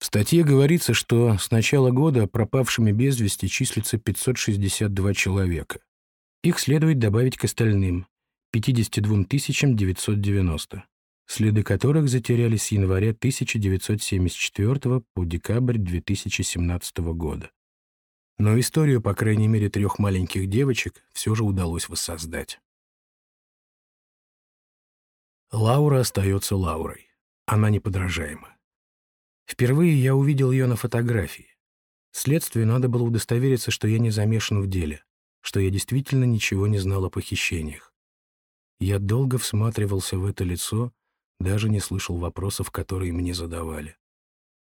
В статье говорится, что с начала года пропавшими без вести числится 562 человека. Их следует добавить к остальным – 52 990, следы которых затерялись с января 1974 по декабрь 2017 года. Но историю, по крайней мере, трех маленьких девочек все же удалось воссоздать. Лаура остается Лаурой. Она неподражаема. Впервые я увидел ее на фотографии. Следствию надо было удостовериться, что я не замешан в деле, что я действительно ничего не знал о похищениях. Я долго всматривался в это лицо, даже не слышал вопросов, которые мне задавали.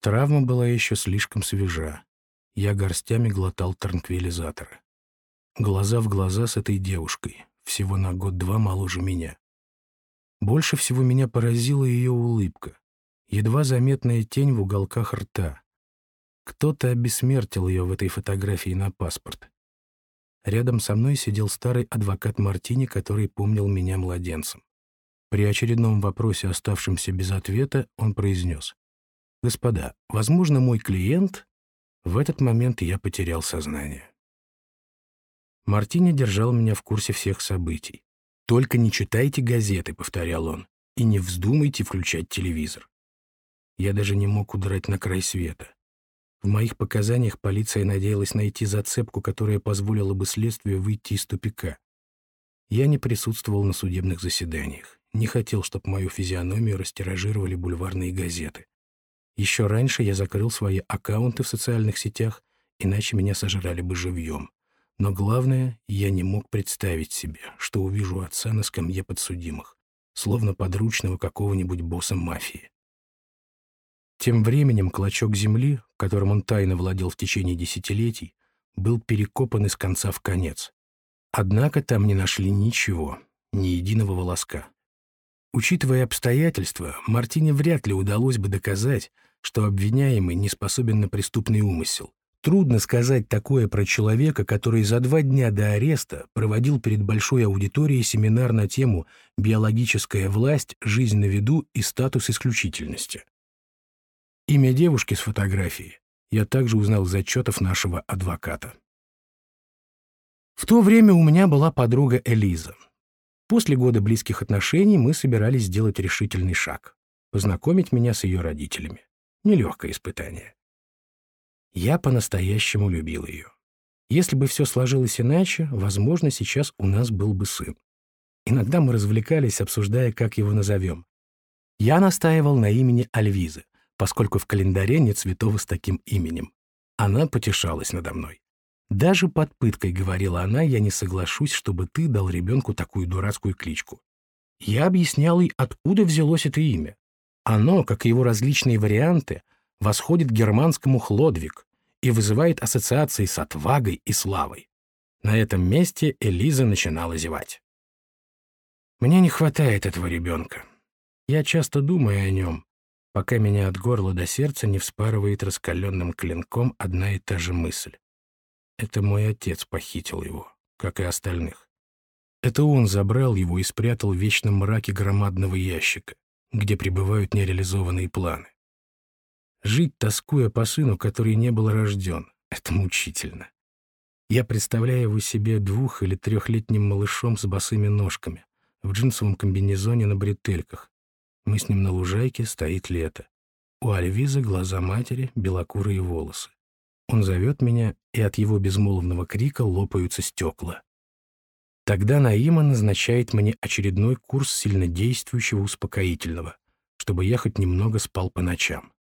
Травма была еще слишком свежа. Я горстями глотал транквилизаторы. Глаза в глаза с этой девушкой, всего на год-два моложе меня. Больше всего меня поразила ее улыбка едва заметная тень в уголках рта. Кто-то обессмертил ее в этой фотографии на паспорт. Рядом со мной сидел старый адвокат Мартини, который помнил меня младенцем. При очередном вопросе, оставшемся без ответа, он произнес. «Господа, возможно, мой клиент...» В этот момент я потерял сознание. Мартини держал меня в курсе всех событий. «Только не читайте газеты», — повторял он, — «и не вздумайте включать телевизор. Я даже не мог удрать на край света. В моих показаниях полиция надеялась найти зацепку, которая позволила бы следствию выйти из тупика. Я не присутствовал на судебных заседаниях, не хотел, чтобы мою физиономию растиражировали бульварные газеты. Еще раньше я закрыл свои аккаунты в социальных сетях, иначе меня сожрали бы живьем. Но главное, я не мог представить себе, что увижу отца на скамье подсудимых, словно подручного какого-нибудь босса мафии. Тем временем клочок земли, которым он тайно владел в течение десятилетий, был перекопан из конца в конец. Однако там не нашли ничего, ни единого волоска. Учитывая обстоятельства, Мартине вряд ли удалось бы доказать, что обвиняемый не способен на преступный умысел. Трудно сказать такое про человека, который за два дня до ареста проводил перед большой аудиторией семинар на тему «Биологическая власть, жизнь на виду и статус исключительности». Имя девушки с фотографии я также узнал из отчетов нашего адвоката. В то время у меня была подруга Элиза. После года близких отношений мы собирались сделать решительный шаг — познакомить меня с ее родителями. Нелегкое испытание. Я по-настоящему любил ее. Если бы все сложилось иначе, возможно, сейчас у нас был бы сын. Иногда мы развлекались, обсуждая, как его назовем. Я настаивал на имени Альвизы, поскольку в календаре нет святого с таким именем. Она потешалась надо мной. «Даже под пыткой, — говорила она, — я не соглашусь, чтобы ты дал ребенку такую дурацкую кличку. Я объяснял ей, откуда взялось это имя. Оно, как и его различные варианты, восходит к германскому «Хлодвиг» и вызывает ассоциации с отвагой и славой. На этом месте Элиза начинала зевать. «Мне не хватает этого ребенка. Я часто думаю о нем, пока меня от горла до сердца не вспарывает раскаленным клинком одна и та же мысль. Это мой отец похитил его, как и остальных. Это он забрал его и спрятал в вечном мраке громадного ящика, где пребывают нереализованные планы. Жить, тоскуя по сыну, который не был рожден, это мучительно. Я представляю его себе двух- или трехлетним малышом с босыми ножками, в джинсовом комбинезоне на бретельках, мы с ним на лужайке, стоит лето. У Альвизы глаза матери, белокурые волосы. Он зовет меня, и от его безмолвного крика лопаются стекла. Тогда Наима назначает мне очередной курс сильнодействующего успокоительного, чтобы я хоть немного спал по ночам.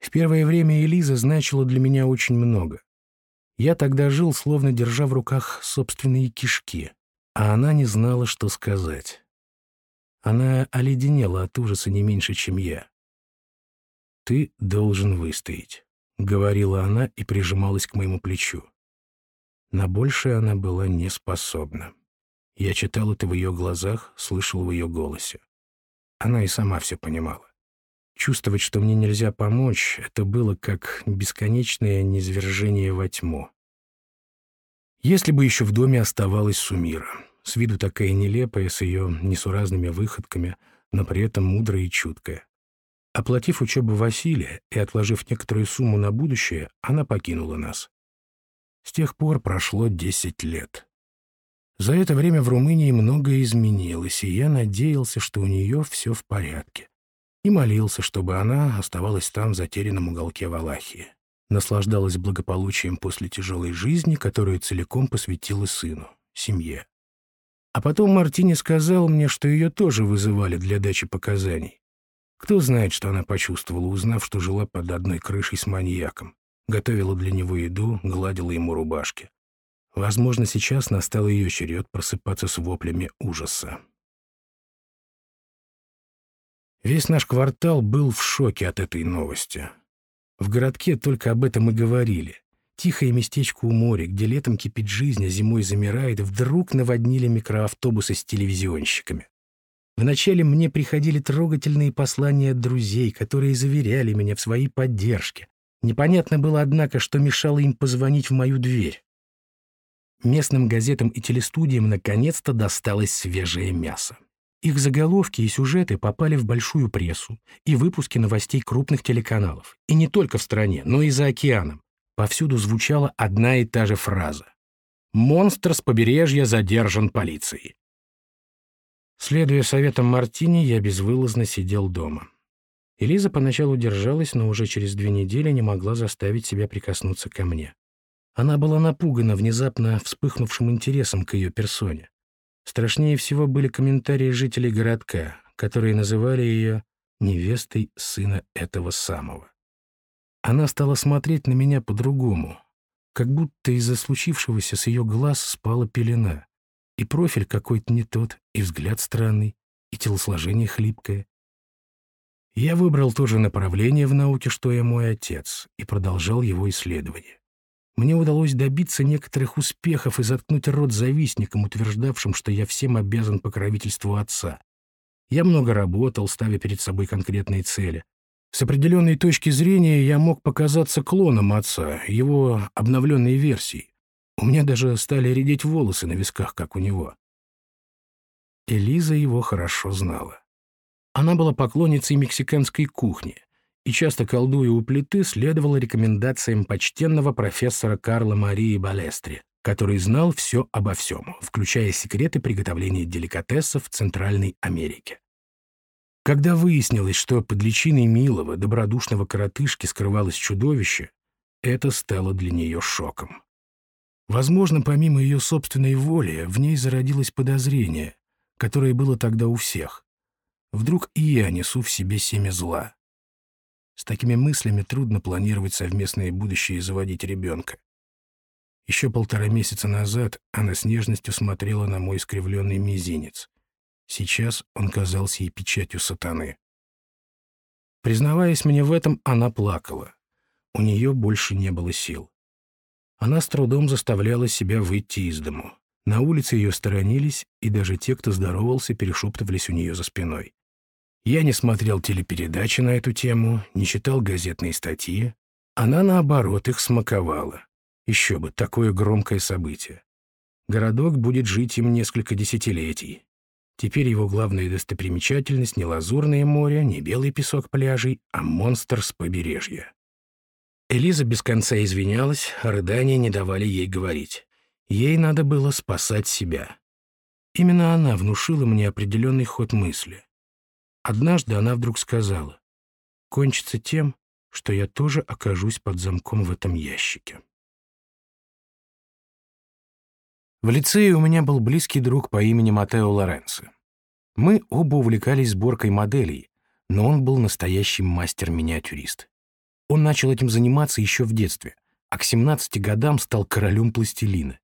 В первое время Элиза значила для меня очень много. Я тогда жил, словно держа в руках собственные кишки, а она не знала, что сказать. Она оледенела от ужаса не меньше, чем я. «Ты должен выстоять», — говорила она и прижималась к моему плечу. На большее она была не способна. Я читал это в ее глазах, слышал в ее голосе. Она и сама все понимала. Чувствовать, что мне нельзя помочь, это было как бесконечное низвержение во тьму. Если бы еще в доме оставалась Сумира, с виду такая нелепая, с ее несуразными выходками, но при этом мудрая и чуткая. Оплатив учебу Василия и отложив некоторую сумму на будущее, она покинула нас. С тех пор прошло десять лет. За это время в Румынии многое изменилось, и я надеялся, что у нее все в порядке. И молился, чтобы она оставалась там, в затерянном уголке Валахии. Наслаждалась благополучием после тяжелой жизни, которую целиком посвятила сыну, семье. А потом Мартини сказал мне, что ее тоже вызывали для дачи показаний. Кто знает, что она почувствовала, узнав, что жила под одной крышей с маньяком. Готовила для него еду, гладила ему рубашки. Возможно, сейчас настал ее черед просыпаться с воплями ужаса. Весь наш квартал был в шоке от этой новости. В городке только об этом и говорили. Тихое местечко у моря, где летом кипит жизнь, а зимой замирает, вдруг наводнили микроавтобусы с телевизионщиками. Вначале мне приходили трогательные послания от друзей, которые заверяли меня в своей поддержке. Непонятно было, однако, что мешало им позвонить в мою дверь. Местным газетам и телестудиям наконец-то досталось свежее мясо. Их заголовки и сюжеты попали в большую прессу и выпуски новостей крупных телеканалов. И не только в стране, но и за океаном. Повсюду звучала одна и та же фраза. «Монстр с побережья задержан полицией». Следуя советам Мартини, я безвылазно сидел дома. Элиза поначалу держалась, но уже через две недели не могла заставить себя прикоснуться ко мне. Она была напугана внезапно вспыхнувшим интересом к ее персоне. Страшнее всего были комментарии жителей городка, которые называли ее невестой сына этого самого. Она стала смотреть на меня по-другому, как будто из-за случившегося с ее глаз спала пелена, и профиль какой-то не тот, и взгляд странный, и телосложение хлипкое. Я выбрал то же направление в науке, что и мой отец, и продолжал его исследование. Мне удалось добиться некоторых успехов и заткнуть рот завистникам, утверждавшим, что я всем обязан покровительству отца. Я много работал, ставя перед собой конкретные цели, с определенной точки зрения я мог показаться клоном отца, его обновленной версией. У меня даже стали редеть волосы на висках, как у него. Элиза его хорошо знала. Она была поклонницей мексиканской кухни и, часто колдуя у плиты, следовала рекомендациям почтенного профессора Карла Марии Балестри, который знал все обо всем, включая секреты приготовления деликатесов в Центральной Америке. Когда выяснилось, что под личиной милого, добродушного коротышки скрывалось чудовище, это стало для нее шоком. Возможно, помимо ее собственной воли, в ней зародилось подозрение, которое было тогда у всех. Вдруг и я несу в себе семя зла. С такими мыслями трудно планировать совместное будущее и заводить ребенка. Еще полтора месяца назад она с нежностью смотрела на мой искривленный мизинец. Сейчас он казался ей печатью сатаны. Признаваясь мне в этом, она плакала. У нее больше не было сил. Она с трудом заставляла себя выйти из дому. На улице ее сторонились, и даже те, кто здоровался, перешептывались у нее за спиной. Я не смотрел телепередачи на эту тему, не читал газетные статьи. Она, наоборот, их смаковала. Еще бы, такое громкое событие. Городок будет жить им несколько десятилетий. Теперь его главная достопримечательность не лазурное море, не белый песок пляжей, а монстр с побережья. Элиза без конца извинялась, рыдания не давали ей говорить. Ей надо было спасать себя. Именно она внушила мне определенный ход мысли. Однажды она вдруг сказала, «Кончится тем, что я тоже окажусь под замком в этом ящике». В лицее у меня был близкий друг по имени Матео Лоренцо. Мы оба увлекались сборкой моделей, но он был настоящий мастер-миниатюрист. Он начал этим заниматься еще в детстве, а к 17 годам стал королем пластилина.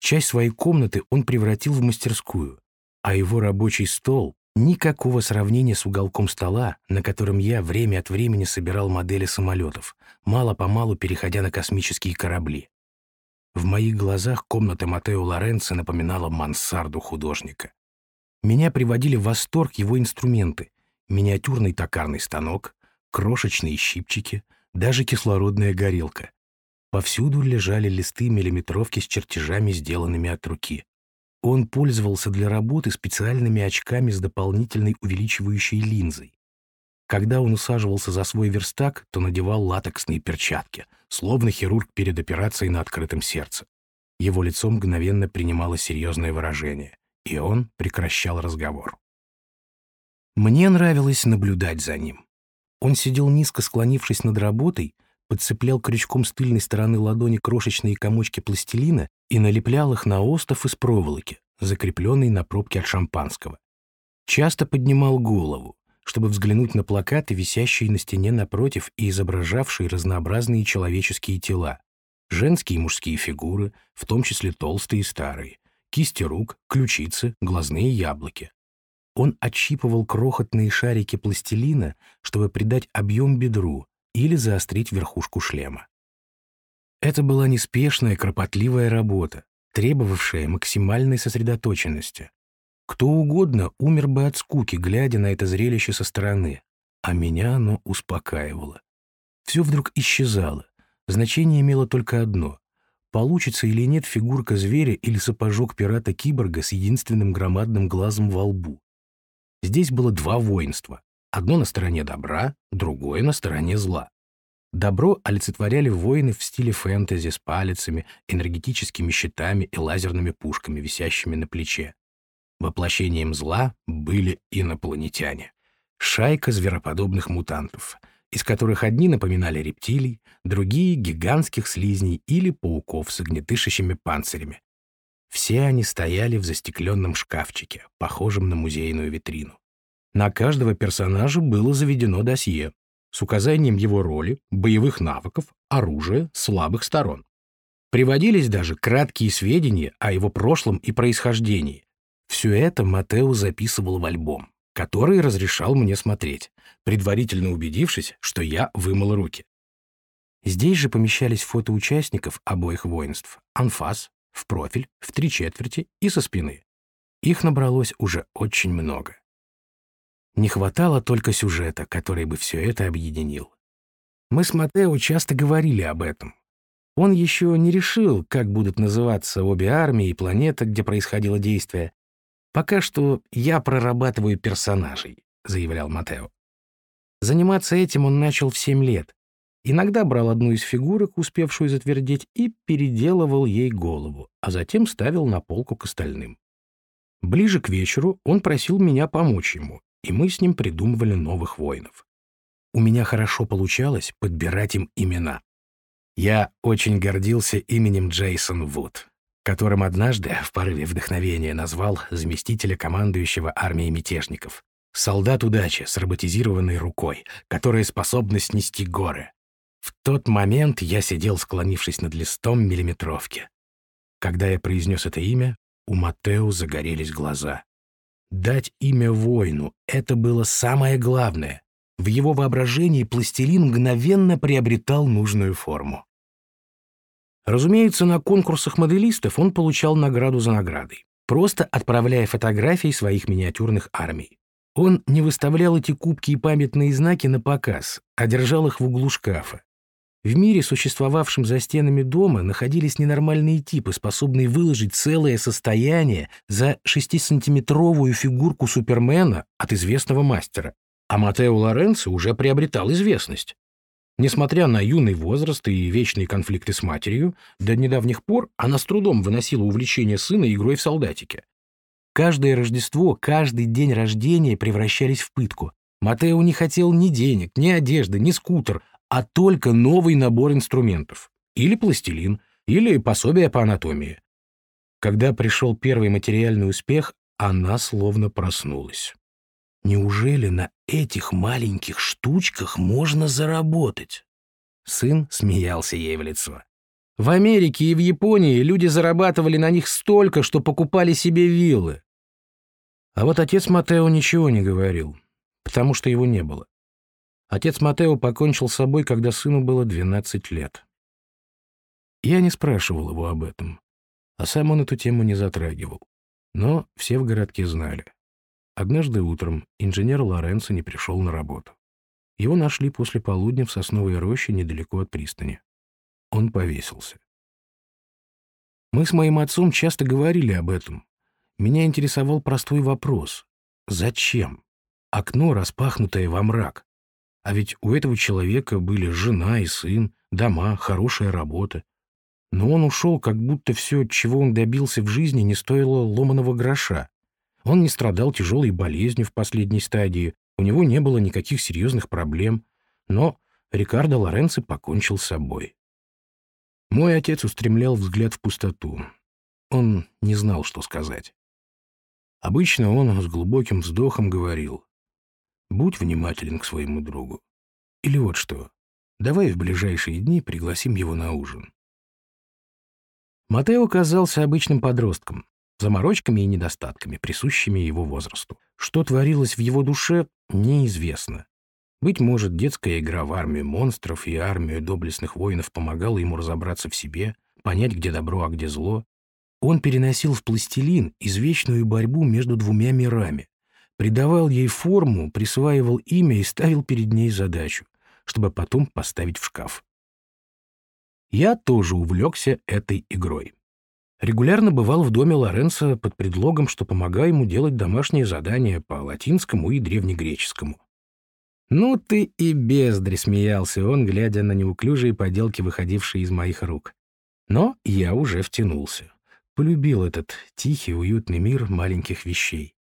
Часть своей комнаты он превратил в мастерскую, а его рабочий стол — никакого сравнения с уголком стола, на котором я время от времени собирал модели самолетов, мало-помалу переходя на космические корабли. В моих глазах комната Матео Лоренцо напоминала мансарду художника. Меня приводили в восторг его инструменты. Миниатюрный токарный станок, крошечные щипчики, даже кислородная горелка. Повсюду лежали листы миллиметровки с чертежами, сделанными от руки. Он пользовался для работы специальными очками с дополнительной увеличивающей линзой. Когда он усаживался за свой верстак, то надевал латексные перчатки, словно хирург перед операцией на открытом сердце. Его лицо мгновенно принимало серьезное выражение, и он прекращал разговор. Мне нравилось наблюдать за ним. Он сидел низко склонившись над работой, подцеплял крючком с тыльной стороны ладони крошечные комочки пластилина и налеплял их на остов из проволоки, закрепленный на пробке от шампанского. Часто поднимал голову, чтобы взглянуть на плакаты, висящие на стене напротив и изображавшие разнообразные человеческие тела. Женские и мужские фигуры, в том числе толстые и старые, кисти рук, ключицы, глазные яблоки. Он отщипывал крохотные шарики пластилина, чтобы придать объем бедру или заострить верхушку шлема. Это была неспешная, кропотливая работа, требовавшая максимальной сосредоточенности, кто угодно умер бы от скуки, глядя на это зрелище со стороны, а меня оно успокаивало. Все вдруг исчезало, значение имело только одно — получится или нет фигурка зверя или сапожок пирата-киборга с единственным громадным глазом во лбу. Здесь было два воинства. Одно на стороне добра, другое на стороне зла. Добро олицетворяли воины в стиле фэнтези с палицами, энергетическими щитами и лазерными пушками, висящими на плече. Воплощением зла были инопланетяне. Шайка звероподобных мутантов, из которых одни напоминали рептилий, другие — гигантских слизней или пауков с огнетышащими панцирями. Все они стояли в застекленном шкафчике, похожем на музейную витрину. На каждого персонажа было заведено досье с указанием его роли, боевых навыков, оружия, слабых сторон. Приводились даже краткие сведения о его прошлом и происхождении, все это Матео записывал в альбом, который разрешал мне смотреть, предварительно убедившись, что я вымыл руки. Здесь же помещались фото участников обоих воинств, анфас, в профиль, в три четверти и со спины. Их набралось уже очень много. Не хватало только сюжета, который бы все это объединил. Мы с Матео часто говорили об этом. Он еще не решил, как будут называться обе армии и планета, где происходило действие, «Пока что я прорабатываю персонажей», — заявлял Матео. Заниматься этим он начал в семь лет. Иногда брал одну из фигурок, успевшую затвердеть, и переделывал ей голову, а затем ставил на полку к остальным. Ближе к вечеру он просил меня помочь ему, и мы с ним придумывали новых воинов. У меня хорошо получалось подбирать им имена. Я очень гордился именем Джейсон Вуд которым однажды в порыве вдохновения назвал заместителя командующего армией мятежников. Солдат удачи с роботизированной рукой, которая способна снести горы. В тот момент я сидел, склонившись над листом миллиметровки. Когда я произнес это имя, у Матео загорелись глаза. Дать имя воину — это было самое главное. В его воображении пластилин мгновенно приобретал нужную форму. Разумеется, на конкурсах моделистов он получал награду за наградой, просто отправляя фотографии своих миниатюрных армий. Он не выставлял эти кубки и памятные знаки на показ, а держал их в углу шкафа. В мире, существовавшем за стенами дома, находились ненормальные типы, способные выложить целое состояние за 6-сантиметровую фигурку Супермена от известного мастера. А Матео Лоренцо уже приобретал известность. Несмотря на юный возраст и вечные конфликты с матерью, до недавних пор она с трудом выносила увлечение сына игрой в солдатики. Каждое Рождество, каждый день рождения превращались в пытку. Матео не хотел ни денег, ни одежды, ни скутер, а только новый набор инструментов. Или пластилин, или пособие по анатомии. Когда пришел первый материальный успех, она словно проснулась. Неужели на этих маленьких штучках можно заработать? Сын смеялся ей в лицо. В Америке и в Японии люди зарабатывали на них столько, что покупали себе виллы. А вот отец Матео ничего не говорил, потому что его не было. Отец Матео покончил с собой, когда сыну было 12 лет. Я не спрашивал его об этом, а сам он эту тему не затрагивал. Но все в городке знали. Однажды утром инженер Лоренцо не пришел на работу. Его нашли после полудня в сосновой роще недалеко от пристани. Он повесился. Мы с моим отцом часто говорили об этом. Меня интересовал простой вопрос. Зачем? Окно, распахнутое во мрак. А ведь у этого человека были жена и сын, дома, хорошая работа. Но он ушел, как будто все, чего он добился в жизни, не стоило ломаного гроша. Он не страдал тяжелой болезнью в последней стадии, у него не было никаких серьезных проблем, но Рикардо Лоренци покончил с собой. Мой отец устремлял взгляд в пустоту. Он не знал, что сказать. Обычно он с глубоким вздохом говорил «Будь внимателен к своему другу». Или вот что «Давай в ближайшие дни пригласим его на ужин». Матео казался обычным подростком заморочками и недостатками, присущими его возрасту. Что творилось в его душе, неизвестно. Быть может, детская игра в армию монстров и армию доблестных воинов помогала ему разобраться в себе, понять, где добро, а где зло. Он переносил в пластилин извечную борьбу между двумя мирами, придавал ей форму, присваивал имя и ставил перед ней задачу, чтобы потом поставить в шкаф. Я тоже увлекся этой игрой. Регулярно бывал в доме Лоренцо под предлогом, что помогаю ему делать домашние задания по латинскому и древнегреческому. «Ну ты и бездарь!» — смеялся он, глядя на неуклюжие поделки, выходившие из моих рук. Но я уже втянулся. Полюбил этот тихий, уютный мир маленьких вещей.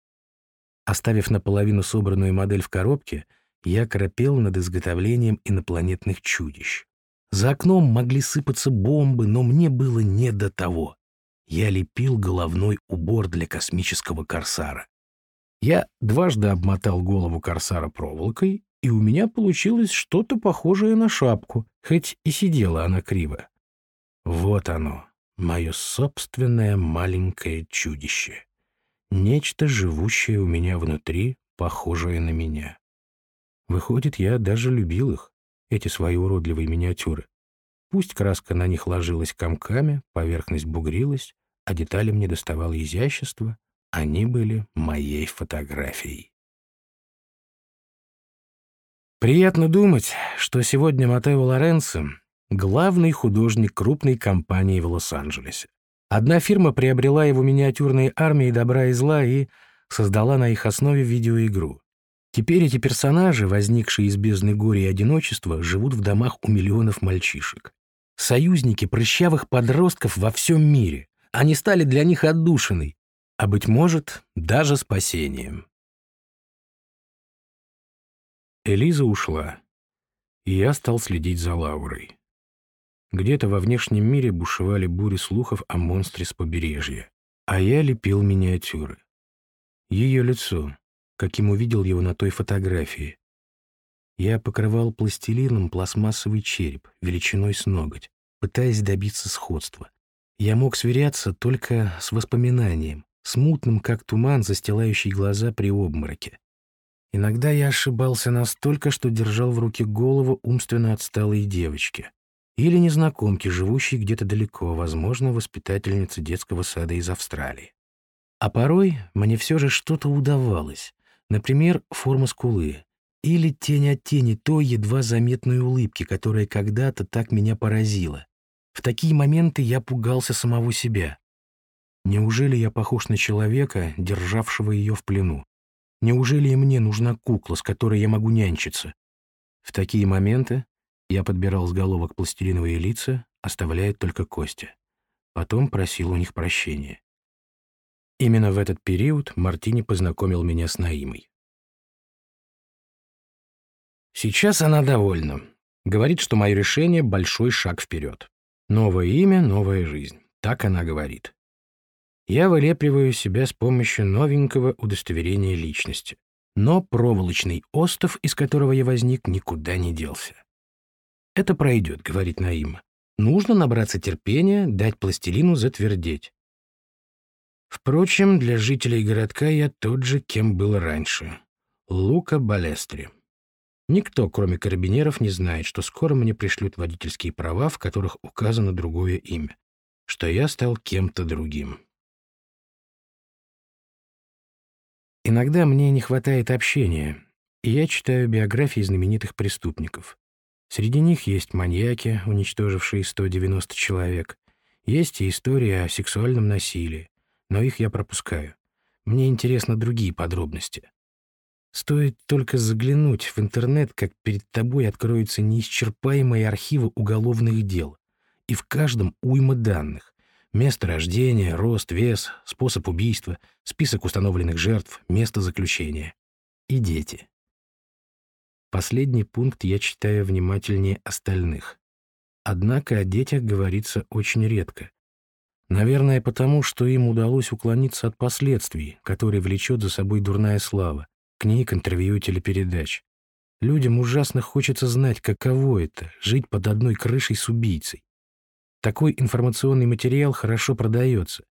Оставив наполовину собранную модель в коробке, я крапел над изготовлением инопланетных чудищ. За окном могли сыпаться бомбы, но мне было не до того я лепил головной убор для космического корсара. Я дважды обмотал голову корсара проволокой, и у меня получилось что-то похожее на шапку, хоть и сидела она криво. Вот оно, мое собственное маленькое чудище. Нечто, живущее у меня внутри, похожее на меня. Выходит, я даже любил их, эти свои уродливые миниатюры. Пусть краска на них ложилась комками, поверхность бугрилась, а детали мне доставало изящество, они были моей фотографией. Приятно думать, что сегодня Матео Лоренцо — главный художник крупной компании в Лос-Анджелесе. Одна фирма приобрела его миниатюрные армии добра и зла и создала на их основе видеоигру. Теперь эти персонажи, возникшие из бездны горя и одиночества, живут в домах у миллионов мальчишек союзники прыщавых подростков во всем мире. Они стали для них отдушиной, а, быть может, даже спасением. Элиза ушла, и я стал следить за Лаурой. Где-то во внешнем мире бушевали бури слухов о монстре с побережья, а я лепил миниатюры. Ее лицо, каким увидел его на той фотографии, я покрывал пластилином пластмассовый череп, величиной с ноготь, пытаясь добиться сходства. Я мог сверяться только с воспоминанием, смутным, как туман, застилающий глаза при обмороке. Иногда я ошибался настолько, что держал в руке голову умственно отсталой девочки или незнакомки, живущей где-то далеко, возможно, воспитательницы детского сада из Австралии. А порой мне все же что-то удавалось. Например, форма скулы. Или тень от тени той едва заметной улыбки, которая когда-то так меня поразила. В такие моменты я пугался самого себя. Неужели я похож на человека, державшего ее в плену? Неужели и мне нужна кукла, с которой я могу нянчиться? В такие моменты я подбирал с головок пластилиновые лица, оставляя только кости. Потом просил у них прощения. Именно в этот период Мартини познакомил меня с Наимой. Сейчас она довольна. Говорит, что мое решение — большой шаг вперед. Новое имя, новая жизнь. Так она говорит. Я вылепливаю себя с помощью новенького удостоверения личности. Но проволочный остов, из которого я возник, никуда не делся. «Это пройдет», — говорит Наима. «Нужно набраться терпения, дать пластилину затвердеть». Впрочем, для жителей городка я тот же, кем был раньше. Лука Балестри. Никто, кроме карабинеров, не знает, что скоро мне пришлют водительские права, в которых указано другое имя, что я стал кем-то другим. Иногда мне не хватает общения, и я читаю биографии знаменитых преступников. Среди них есть маньяки, уничтожившие 190 человек, есть и история о сексуальном насилии, но их я пропускаю. Мне интересны другие подробности. Стоит только заглянуть в интернет, как перед тобой откроются неисчерпаемые архивы уголовных дел. И в каждом уйма данных. Место рождения, рост, вес, способ убийства, список установленных жертв, место заключения. И дети. Последний пункт я читаю внимательнее остальных. Однако о детях говорится очень редко. Наверное, потому, что им удалось уклониться от последствий, которые влечет за собой дурная слава, книг, интервью, телепередач. Людям ужасно хочется знать, каково это — жить под одной крышей с убийцей. Такой информационный материал хорошо продается.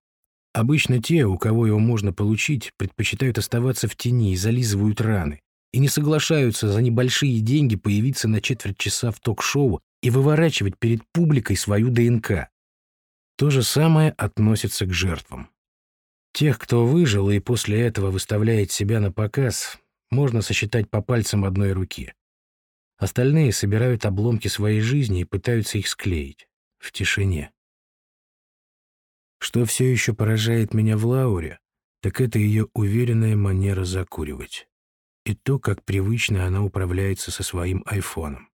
Обычно те, у кого его можно получить, предпочитают оставаться в тени и зализывают раны, и не соглашаются за небольшие деньги появиться на четверть часа в ток-шоу и выворачивать перед публикой свою ДНК. То же самое относится к жертвам. Тех, кто выжил и после этого выставляет себя на показ, можно сосчитать по пальцам одной руки. Остальные собирают обломки своей жизни и пытаются их склеить. В тишине. Что все еще поражает меня в Лауре, так это ее уверенная манера закуривать. И то, как привычно она управляется со своим айфоном.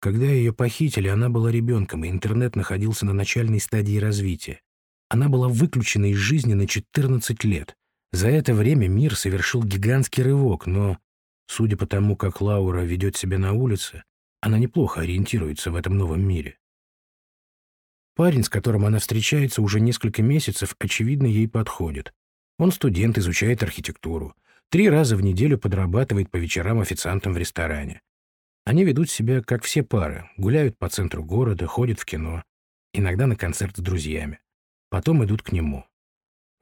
Когда ее похитили, она была ребенком, и интернет находился на начальной стадии развития. Она была выключена из жизни на 14 лет. За это время мир совершил гигантский рывок, но, судя по тому, как Лаура ведет себя на улице, она неплохо ориентируется в этом новом мире. Парень, с которым она встречается уже несколько месяцев, очевидно, ей подходит. Он студент, изучает архитектуру. Три раза в неделю подрабатывает по вечерам официантом в ресторане. Они ведут себя, как все пары, гуляют по центру города, ходят в кино, иногда на концерт с друзьями. Потом идут к нему.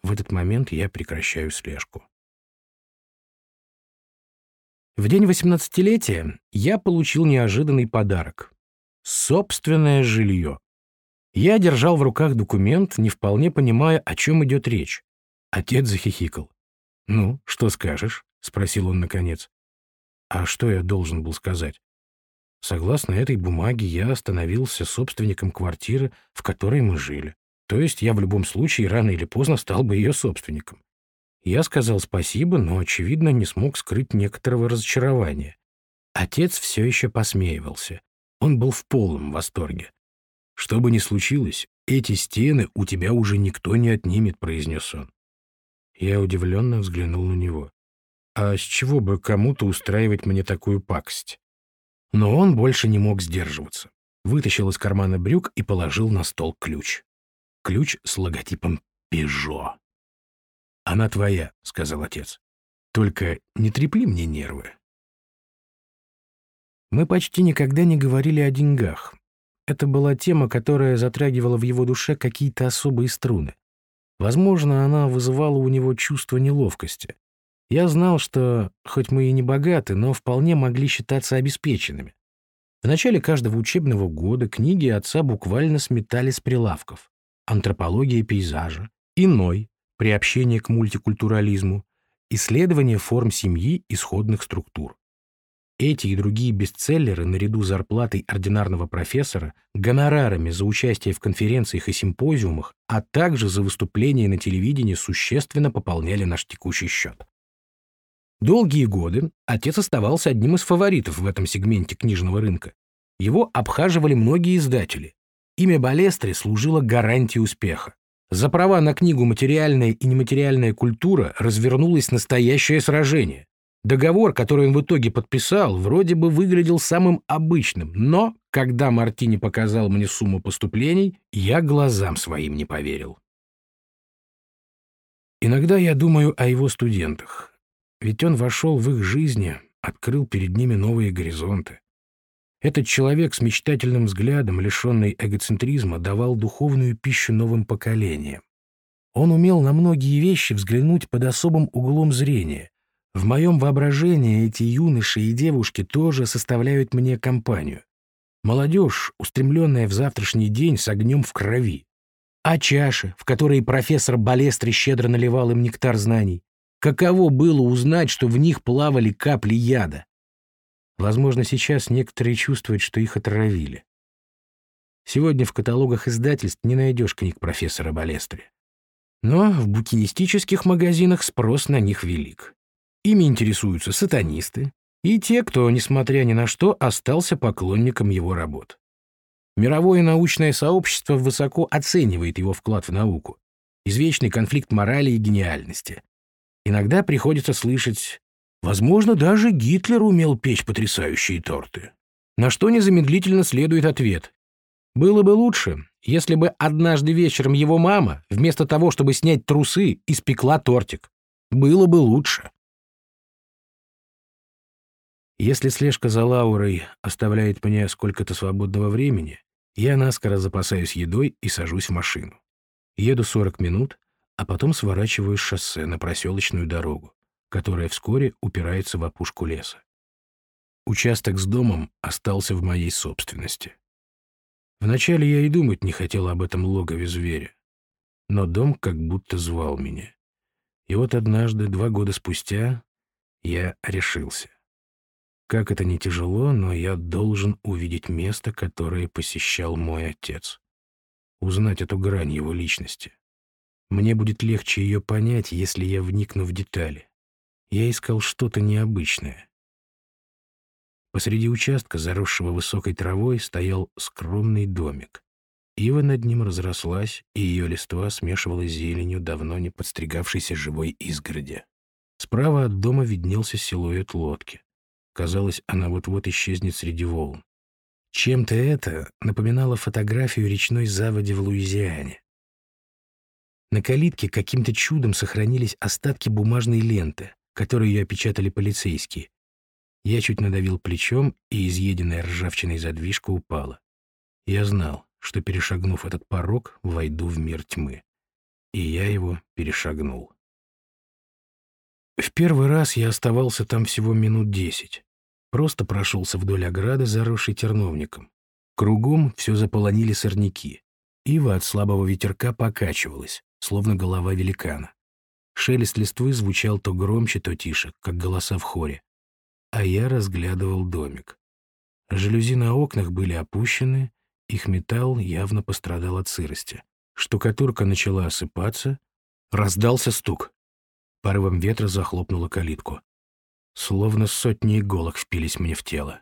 В этот момент я прекращаю слежку. В день 18-летия я получил неожиданный подарок. Собственное жилье. Я держал в руках документ, не вполне понимая, о чем идет речь. Отец захихикал. «Ну, что скажешь?» — спросил он наконец. «А что я должен был сказать?» Согласно этой бумаге, я становился собственником квартиры, в которой мы жили. То есть я в любом случае рано или поздно стал бы ее собственником. Я сказал спасибо, но, очевидно, не смог скрыть некоторого разочарования. Отец все еще посмеивался. Он был в полном восторге. «Что бы ни случилось, эти стены у тебя уже никто не отнимет», — произнес он. Я удивленно взглянул на него. «А с чего бы кому-то устраивать мне такую пакость?» Но он больше не мог сдерживаться. Вытащил из кармана брюк и положил на стол ключ ключ с логотипом «Пежо». «Она твоя», — сказал отец. «Только не трепли мне нервы». Мы почти никогда не говорили о деньгах. Это была тема, которая затрагивала в его душе какие-то особые струны. Возможно, она вызывала у него чувство неловкости. Я знал, что, хоть мы и не богаты, но вполне могли считаться обеспеченными. В начале каждого учебного года книги отца буквально сметали с прилавков антропология пейзажа, иной, приобщение к мультикультурализму, исследование форм семьи исходных структур. Эти и другие бестселлеры наряду с зарплатой ординарного профессора, гонорарами за участие в конференциях и симпозиумах, а также за выступления на телевидении существенно пополняли наш текущий счет. Долгие годы отец оставался одним из фаворитов в этом сегменте книжного рынка. Его обхаживали многие издатели, Имя Балестри служило гарантией успеха. За права на книгу «Материальная и нематериальная культура» развернулось настоящее сражение. Договор, который он в итоге подписал, вроде бы выглядел самым обычным, но, когда Мартини показал мне сумму поступлений, я глазам своим не поверил. Иногда я думаю о его студентах, ведь он вошел в их жизни, открыл перед ними новые горизонты. Этот человек с мечтательным взглядом, лишенный эгоцентризма, давал духовную пищу новым поколениям. Он умел на многие вещи взглянуть под особым углом зрения. В моем воображении эти юноши и девушки тоже составляют мне компанию. Молодежь, устремленная в завтрашний день с огнем в крови. А чаши, в которые профессор Балестри щедро наливал им нектар знаний. Каково было узнать, что в них плавали капли яда? Возможно, сейчас некоторые чувствуют, что их отравили. Сегодня в каталогах издательств не найдешь книг профессора Балестри. Но в букинистических магазинах спрос на них велик. Ими интересуются сатанисты и те, кто, несмотря ни на что, остался поклонником его работ. Мировое научное сообщество высоко оценивает его вклад в науку. Извечный конфликт морали и гениальности. Иногда приходится слышать Возможно, даже Гитлер умел печь потрясающие торты. На что незамедлительно следует ответ. Было бы лучше, если бы однажды вечером его мама, вместо того, чтобы снять трусы, испекла тортик. Было бы лучше. Если слежка за Лаурой оставляет мне сколько-то свободного времени, я наскоро запасаюсь едой и сажусь в машину. Еду 40 минут, а потом сворачиваю шоссе на проселочную дорогу которая вскоре упирается в опушку леса. Участок с домом остался в моей собственности. Вначале я и думать не хотел об этом логове зверя, но дом как будто звал меня. И вот однажды, два года спустя, я решился. Как это не тяжело, но я должен увидеть место, которое посещал мой отец. Узнать эту грань его личности. Мне будет легче ее понять, если я вникну в детали я искал что-то необычное. Посреди участка, заросшего высокой травой, стоял скромный домик. Ива над ним разрослась, и ее листва смешивалась зеленью давно не подстригавшейся живой изгороди. Справа от дома виднелся силуэт лодки. Казалось, она вот-вот исчезнет среди волн. Чем-то это напоминало фотографию речной заводи в Луизиане. На калитке каким-то чудом сохранились остатки бумажной ленты которые ее опечатали полицейские. Я чуть надавил плечом, и изъеденная ржавчиной задвижка упала. Я знал, что, перешагнув этот порог, войду в мир тьмы. И я его перешагнул. В первый раз я оставался там всего минут десять. Просто прошелся вдоль ограды, заросшей терновником. Кругом все заполонили сорняки. Ива от слабого ветерка покачивалась, словно голова великана. Шелест листвы звучал то громче, то тише, как голоса в хоре. А я разглядывал домик. Жалюзи на окнах были опущены, их металл явно пострадал от сырости. Штукатурка начала осыпаться, раздался стук. Порывом ветра захлопнула калитку. Словно сотни иголок впились мне в тело.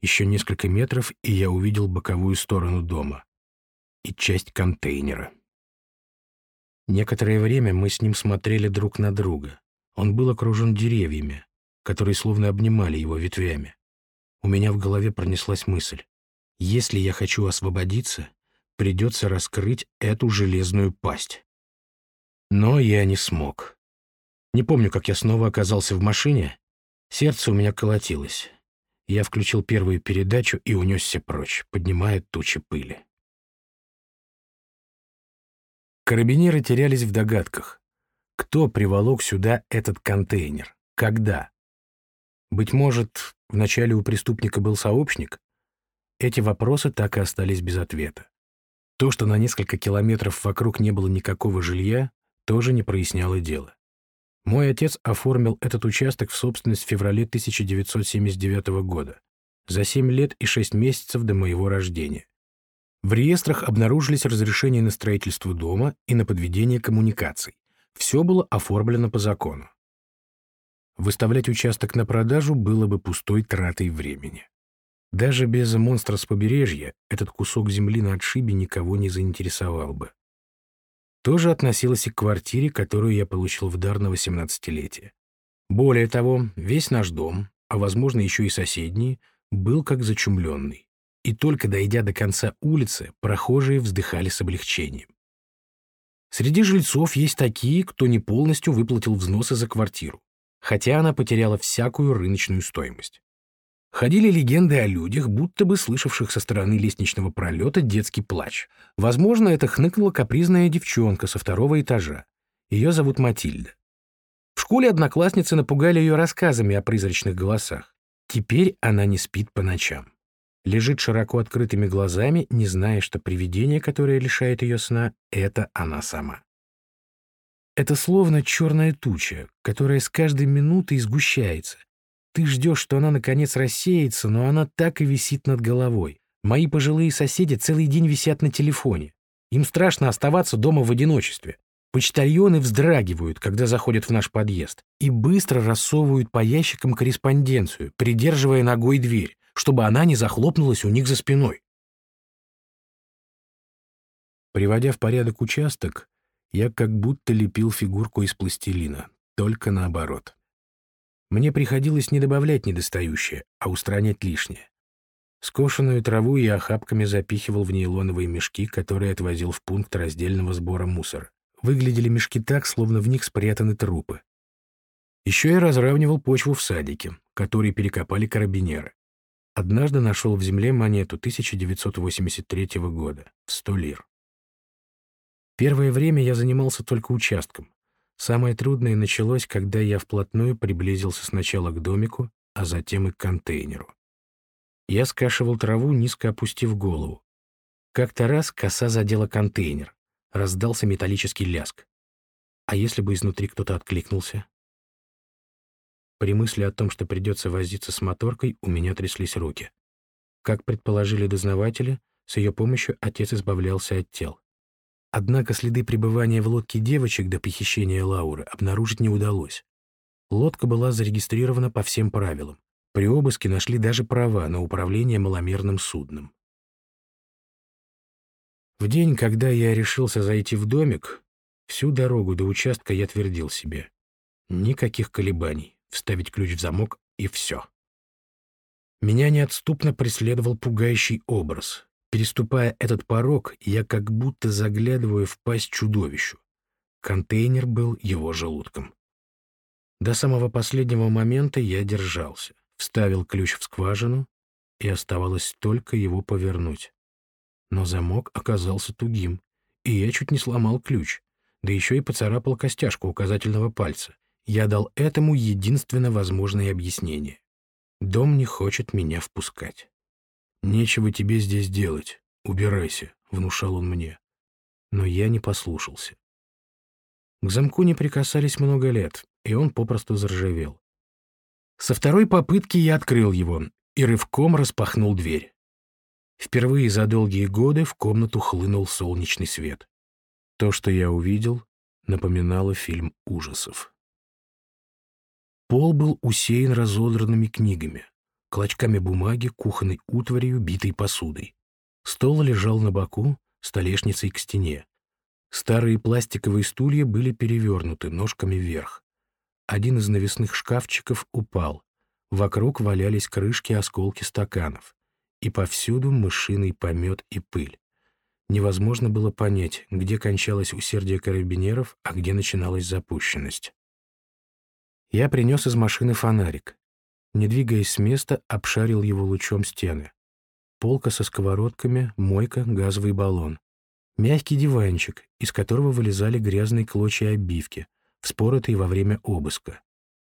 Еще несколько метров, и я увидел боковую сторону дома и часть контейнера. Некоторое время мы с ним смотрели друг на друга. Он был окружен деревьями, которые словно обнимали его ветвями. У меня в голове пронеслась мысль. Если я хочу освободиться, придется раскрыть эту железную пасть. Но я не смог. Не помню, как я снова оказался в машине. Сердце у меня колотилось. Я включил первую передачу и унесся прочь, поднимая тучи пыли. Карабинеры терялись в догадках. Кто приволок сюда этот контейнер? Когда? Быть может, вначале у преступника был сообщник? Эти вопросы так и остались без ответа. То, что на несколько километров вокруг не было никакого жилья, тоже не проясняло дело. Мой отец оформил этот участок в собственность в феврале 1979 года, за 7 лет и 6 месяцев до моего рождения. В реестрах обнаружились разрешения на строительство дома и на подведение коммуникаций. Все было оформлено по закону. Выставлять участок на продажу было бы пустой тратой времени. Даже без монстра с побережья этот кусок земли на отшибе никого не заинтересовал бы. Тоже относилось и к квартире, которую я получил в дар на 18-летие. Более того, весь наш дом, а, возможно, еще и соседние, был как зачумленный и только дойдя до конца улицы, прохожие вздыхали с облегчением. Среди жильцов есть такие, кто не полностью выплатил взносы за квартиру, хотя она потеряла всякую рыночную стоимость. Ходили легенды о людях, будто бы слышавших со стороны лестничного пролета детский плач. Возможно, это хныкнула капризная девчонка со второго этажа. Ее зовут Матильда. В школе одноклассницы напугали ее рассказами о призрачных голосах. Теперь она не спит по ночам лежит широко открытыми глазами, не зная, что привидение, которое лишает ее сна, — это она сама. Это словно черная туча, которая с каждой минутой сгущается. Ты ждешь, что она наконец рассеется, но она так и висит над головой. Мои пожилые соседи целый день висят на телефоне. Им страшно оставаться дома в одиночестве. Почтальоны вздрагивают, когда заходят в наш подъезд, и быстро рассовывают по ящикам корреспонденцию, придерживая ногой дверь, чтобы она не захлопнулась у них за спиной. Приводя в порядок участок, я как будто лепил фигурку из пластилина, только наоборот. Мне приходилось не добавлять недостающее, а устранять лишнее. Скошенную траву я охапками запихивал в нейлоновые мешки, которые отвозил в пункт раздельного сбора мусора. Выглядели мешки так, словно в них спрятаны трупы. Еще я разравнивал почву в садике, который перекопали карабинеры однажды нашел в земле монету 1983 года в 100 лир. Первое время я занимался только участком. Самое трудное началось, когда я вплотную приблизился сначала к домику, а затем и к контейнеру. Я скашивал траву, низко опустив голову. Как-то раз коса задела контейнер. Раздался металлический ляск. А если бы изнутри кто-то откликнулся? При мысли о том, что придется возиться с моторкой, у меня тряслись руки. Как предположили дознаватели, с ее помощью отец избавлялся от тел. Однако следы пребывания в лодке девочек до похищения Лауры обнаружить не удалось. Лодка была зарегистрирована по всем правилам. При обыске нашли даже права на управление маломерным судном. В день, когда я решился зайти в домик, всю дорогу до участка я твердил себе. Никаких колебаний вставить ключ в замок и все. Меня неотступно преследовал пугающий образ. Переступая этот порог, я как будто заглядываю в пасть чудовищу. Контейнер был его желудком. До самого последнего момента я держался, вставил ключ в скважину, и оставалось только его повернуть. Но замок оказался тугим, и я чуть не сломал ключ, да еще и поцарапал костяшку указательного пальца. Я дал этому единственно возможное объяснение. Дом не хочет меня впускать. «Нечего тебе здесь делать. Убирайся», — внушал он мне. Но я не послушался. К замку не прикасались много лет, и он попросту заржавел. Со второй попытки я открыл его и рывком распахнул дверь. Впервые за долгие годы в комнату хлынул солнечный свет. То, что я увидел, напоминало фильм ужасов. Пол был усеян разодранными книгами, клочками бумаги, кухонной утварью, битой посудой. Стол лежал на боку, столешницей к стене. Старые пластиковые стулья были перевернуты ножками вверх. Один из навесных шкафчиков упал. Вокруг валялись крышки и осколки стаканов. И повсюду мышиный помет и пыль. Невозможно было понять, где кончалось усердие карабинеров, а где начиналась запущенность. Я принес из машины фонарик. Не двигаясь с места, обшарил его лучом стены. Полка со сковородками, мойка, газовый баллон. Мягкий диванчик, из которого вылезали грязные клочья обивки, вспоротые во время обыска.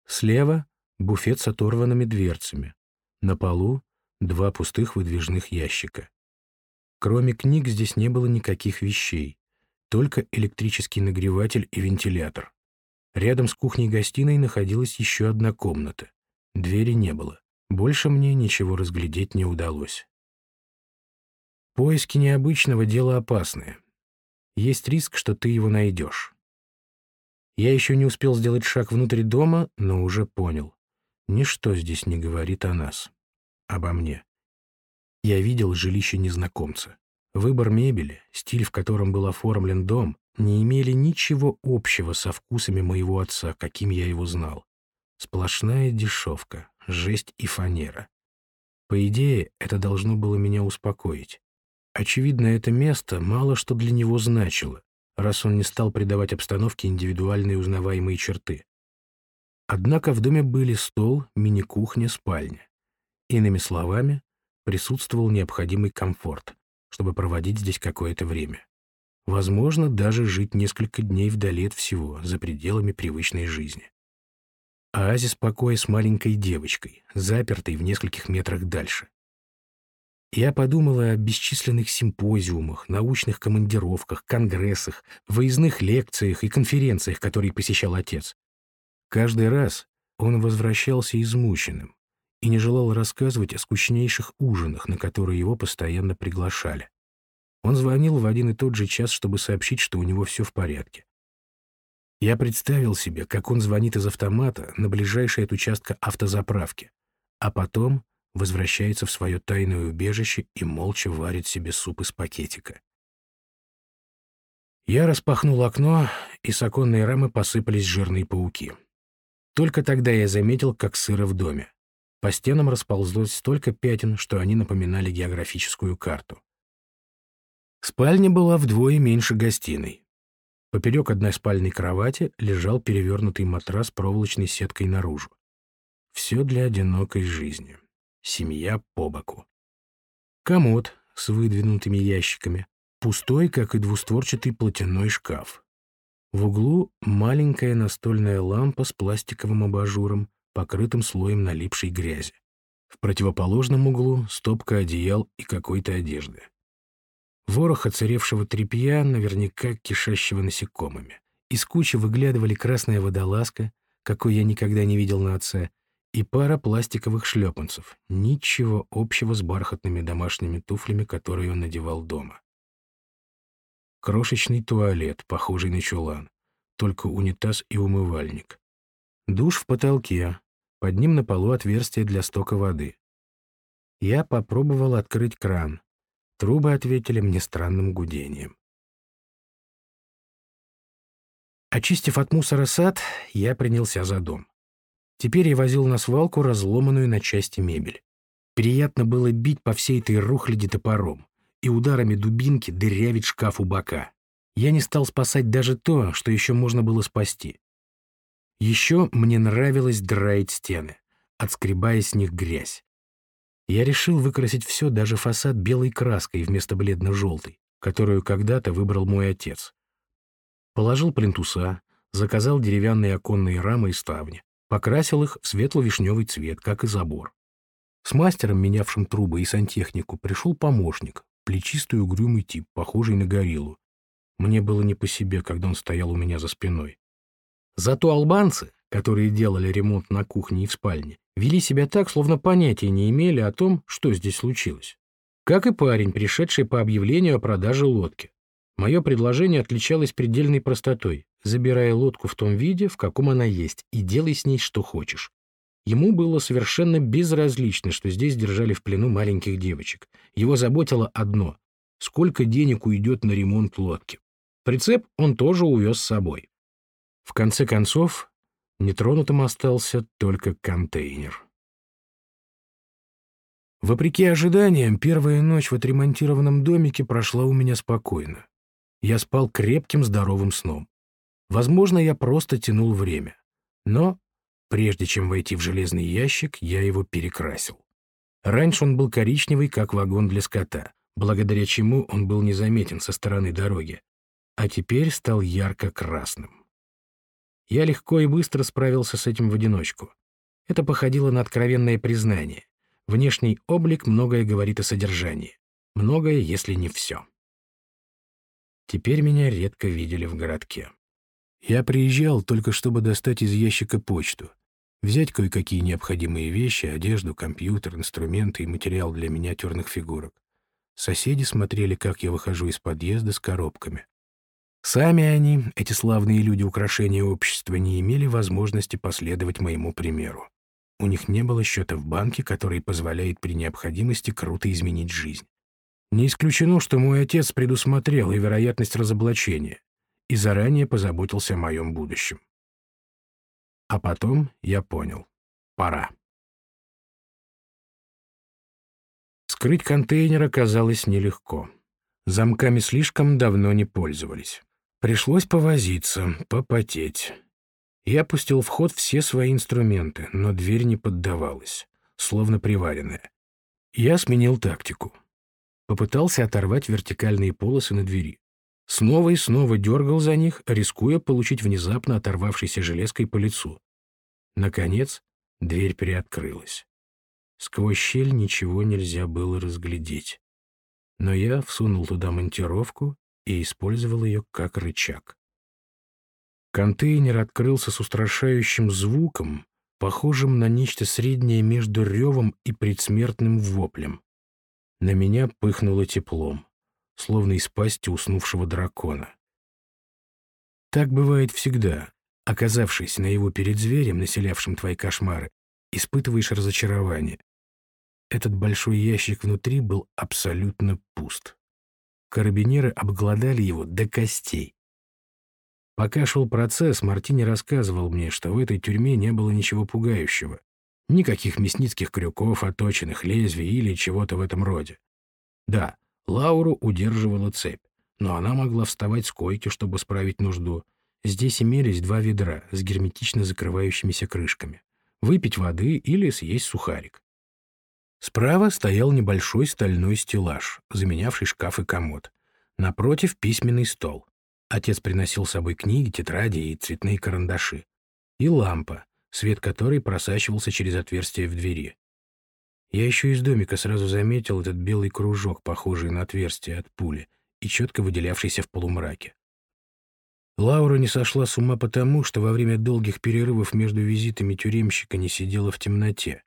Слева — буфет с оторванными дверцами. На полу — два пустых выдвижных ящика. Кроме книг здесь не было никаких вещей, только электрический нагреватель и вентилятор. Рядом с кухней-гостиной находилась еще одна комната. Двери не было. Больше мне ничего разглядеть не удалось. Поиски необычного — дело опасное. Есть риск, что ты его найдешь. Я еще не успел сделать шаг внутрь дома, но уже понял. Ничто здесь не говорит о нас. Обо мне. Я видел жилище незнакомца. Выбор мебели, стиль, в котором был оформлен дом, не имели ничего общего со вкусами моего отца, каким я его знал. Сплошная дешевка, жесть и фанера. По идее, это должно было меня успокоить. Очевидно, это место мало что для него значило, раз он не стал придавать обстановке индивидуальные узнаваемые черты. Однако в доме были стол, мини-кухня, спальня. Иными словами, присутствовал необходимый комфорт, чтобы проводить здесь какое-то время. Возможно, даже жить несколько дней вдали от всего, за пределами привычной жизни. Оазис покоя с маленькой девочкой, запертой в нескольких метрах дальше. Я подумала о бесчисленных симпозиумах, научных командировках, конгрессах, выездных лекциях и конференциях, которые посещал отец. Каждый раз он возвращался измученным и не желал рассказывать о скучнейших ужинах, на которые его постоянно приглашали. Он звонил в один и тот же час, чтобы сообщить, что у него все в порядке. Я представил себе, как он звонит из автомата на ближайший от участка автозаправки, а потом возвращается в свое тайное убежище и молча варит себе суп из пакетика. Я распахнул окно, и с оконной рамы посыпались жирные пауки. Только тогда я заметил, как сыро в доме. По стенам расползлось столько пятен, что они напоминали географическую карту. Спальня была вдвое меньше гостиной. Поперек одной спальной кровати лежал перевернутый матрас проволочной сеткой наружу. Все для одинокой жизни. Семья по боку. Комод с выдвинутыми ящиками. Пустой, как и двустворчатый платяной шкаф. В углу маленькая настольная лампа с пластиковым абажуром, покрытым слоем налипшей грязи. В противоположном углу стопка одеял и какой-то одежды ворох оцаревшего тряпья, наверняка кишащего насекомыми. Из кучи выглядывали красная водолазка, какой я никогда не видел на отце, и пара пластиковых шлепанцев. Ничего общего с бархатными домашними туфлями, которые он надевал дома. Крошечный туалет, похожий на чулан. Только унитаз и умывальник. Душ в потолке. Под ним на полу отверстие для стока воды. Я попробовал открыть кран. Трубы ответили мне странным гудением. Очистив от мусора сад, я принялся за дом. Теперь я возил на свалку разломанную на части мебель. Приятно было бить по всей этой рухляди топором и ударами дубинки дырявить шкаф у бока. Я не стал спасать даже то, что еще можно было спасти. Еще мне нравилось драить стены, отскребая с них грязь. Я решил выкрасить все, даже фасад белой краской вместо бледно-желтой, которую когда-то выбрал мой отец. Положил плинтуса, заказал деревянные оконные рамы и ставни, покрасил их в светло-вишневый цвет, как и забор. С мастером, менявшим трубы и сантехнику, пришел помощник, плечистый угрюмый тип, похожий на гориллу. Мне было не по себе, когда он стоял у меня за спиной. Зато албанцы которые делали ремонт на кухне и в спальне, вели себя так, словно понятия не имели о том, что здесь случилось. Как и парень, пришедший по объявлению о продаже лодки. Мое предложение отличалось предельной простотой. забирая лодку в том виде, в каком она есть, и делай с ней что хочешь. Ему было совершенно безразлично, что здесь держали в плену маленьких девочек. Его заботило одно — сколько денег уйдет на ремонт лодки. Прицеп он тоже увез с собой. В конце концов, Нетронутым остался только контейнер. Вопреки ожиданиям, первая ночь в отремонтированном домике прошла у меня спокойно. Я спал крепким здоровым сном. Возможно, я просто тянул время. Но прежде чем войти в железный ящик, я его перекрасил. Раньше он был коричневый, как вагон для скота, благодаря чему он был незаметен со стороны дороги, а теперь стал ярко-красным. Я легко и быстро справился с этим в одиночку. Это походило на откровенное признание. Внешний облик многое говорит о содержании. Многое, если не все. Теперь меня редко видели в городке. Я приезжал только чтобы достать из ящика почту, взять кое-какие необходимые вещи, одежду, компьютер, инструменты и материал для миниатюрных фигурок. Соседи смотрели, как я выхожу из подъезда с коробками. Сами они, эти славные люди украшения общества, не имели возможности последовать моему примеру. У них не было счета в банке, который позволяет при необходимости круто изменить жизнь. Не исключено, что мой отец предусмотрел и вероятность разоблачения, и заранее позаботился о моем будущем. А потом я понял. Пора. Скрыть контейнер оказалось нелегко. Замками слишком давно не пользовались. Пришлось повозиться, попотеть. Я опустил в ход все свои инструменты, но дверь не поддавалась, словно приваренная. Я сменил тактику. Попытался оторвать вертикальные полосы на двери. Снова и снова дергал за них, рискуя получить внезапно оторвавшейся железкой по лицу. Наконец, дверь приоткрылась. Сквозь щель ничего нельзя было разглядеть. Но я всунул туда монтировку и использовал ее как рычаг. Контейнер открылся с устрашающим звуком, похожим на нечто среднее между ревом и предсмертным воплем. На меня пыхнуло теплом, словно из пасти уснувшего дракона. Так бывает всегда. Оказавшись на его перед зверем, населявшим твои кошмары, испытываешь разочарование. Этот большой ящик внутри был абсолютно пуст. Карабинеры обглодали его до костей. Пока шел процесс, Мартини рассказывал мне, что в этой тюрьме не было ничего пугающего. Никаких мясницких крюков, оточенных лезвий или чего-то в этом роде. Да, Лауру удерживала цепь, но она могла вставать с койки, чтобы справить нужду. Здесь имелись два ведра с герметично закрывающимися крышками. Выпить воды или съесть сухарик. Справа стоял небольшой стальной стеллаж, заменявший шкаф и комод. Напротив — письменный стол. Отец приносил с собой книги, тетради и цветные карандаши. И лампа, свет которой просачивался через отверстие в двери. Я еще из домика сразу заметил этот белый кружок, похожий на отверстие от пули и четко выделявшийся в полумраке. Лаура не сошла с ума потому, что во время долгих перерывов между визитами тюремщика не сидела в темноте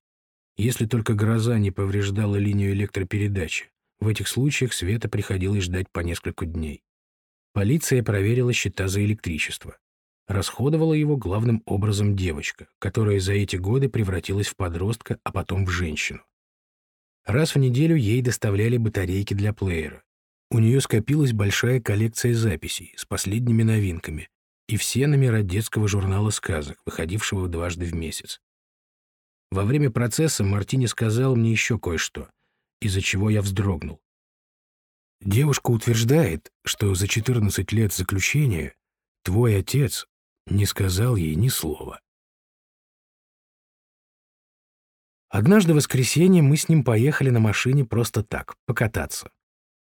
если только гроза не повреждала линию электропередачи. В этих случаях света приходилось ждать по несколько дней. Полиция проверила счета за электричество. Расходовала его главным образом девочка, которая за эти годы превратилась в подростка, а потом в женщину. Раз в неделю ей доставляли батарейки для плеера. У нее скопилась большая коллекция записей с последними новинками и все номера детского журнала сказок, выходившего дважды в месяц. Во время процесса Мартини сказал мне еще кое-что, из-за чего я вздрогнул. Девушка утверждает, что за 14 лет заключения твой отец не сказал ей ни слова. Однажды в воскресенье мы с ним поехали на машине просто так, покататься.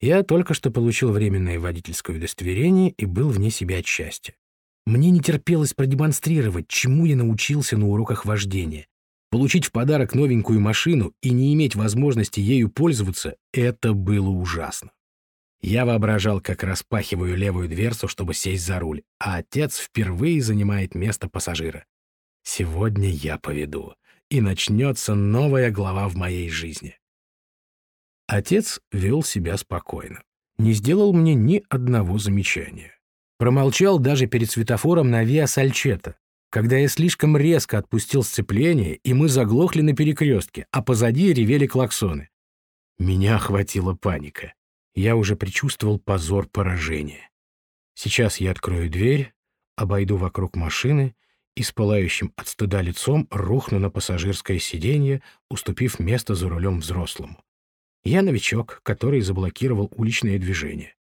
Я только что получил временное водительское удостоверение и был вне себя от счастья. Мне не терпелось продемонстрировать, чему я научился на уроках вождения, Получить в подарок новенькую машину и не иметь возможности ею пользоваться — это было ужасно. Я воображал, как распахиваю левую дверцу, чтобы сесть за руль, а отец впервые занимает место пассажира. Сегодня я поведу, и начнется новая глава в моей жизни. Отец вел себя спокойно, не сделал мне ни одного замечания. Промолчал даже перед светофором на Виа Сальчета, когда я слишком резко отпустил сцепление, и мы заглохли на перекрестке, а позади ревели клаксоны. Меня охватила паника. Я уже предчувствовал позор поражения. Сейчас я открою дверь, обойду вокруг машины и с пылающим от стыда лицом рухну на пассажирское сиденье, уступив место за рулем взрослому. Я новичок, который заблокировал уличное движение.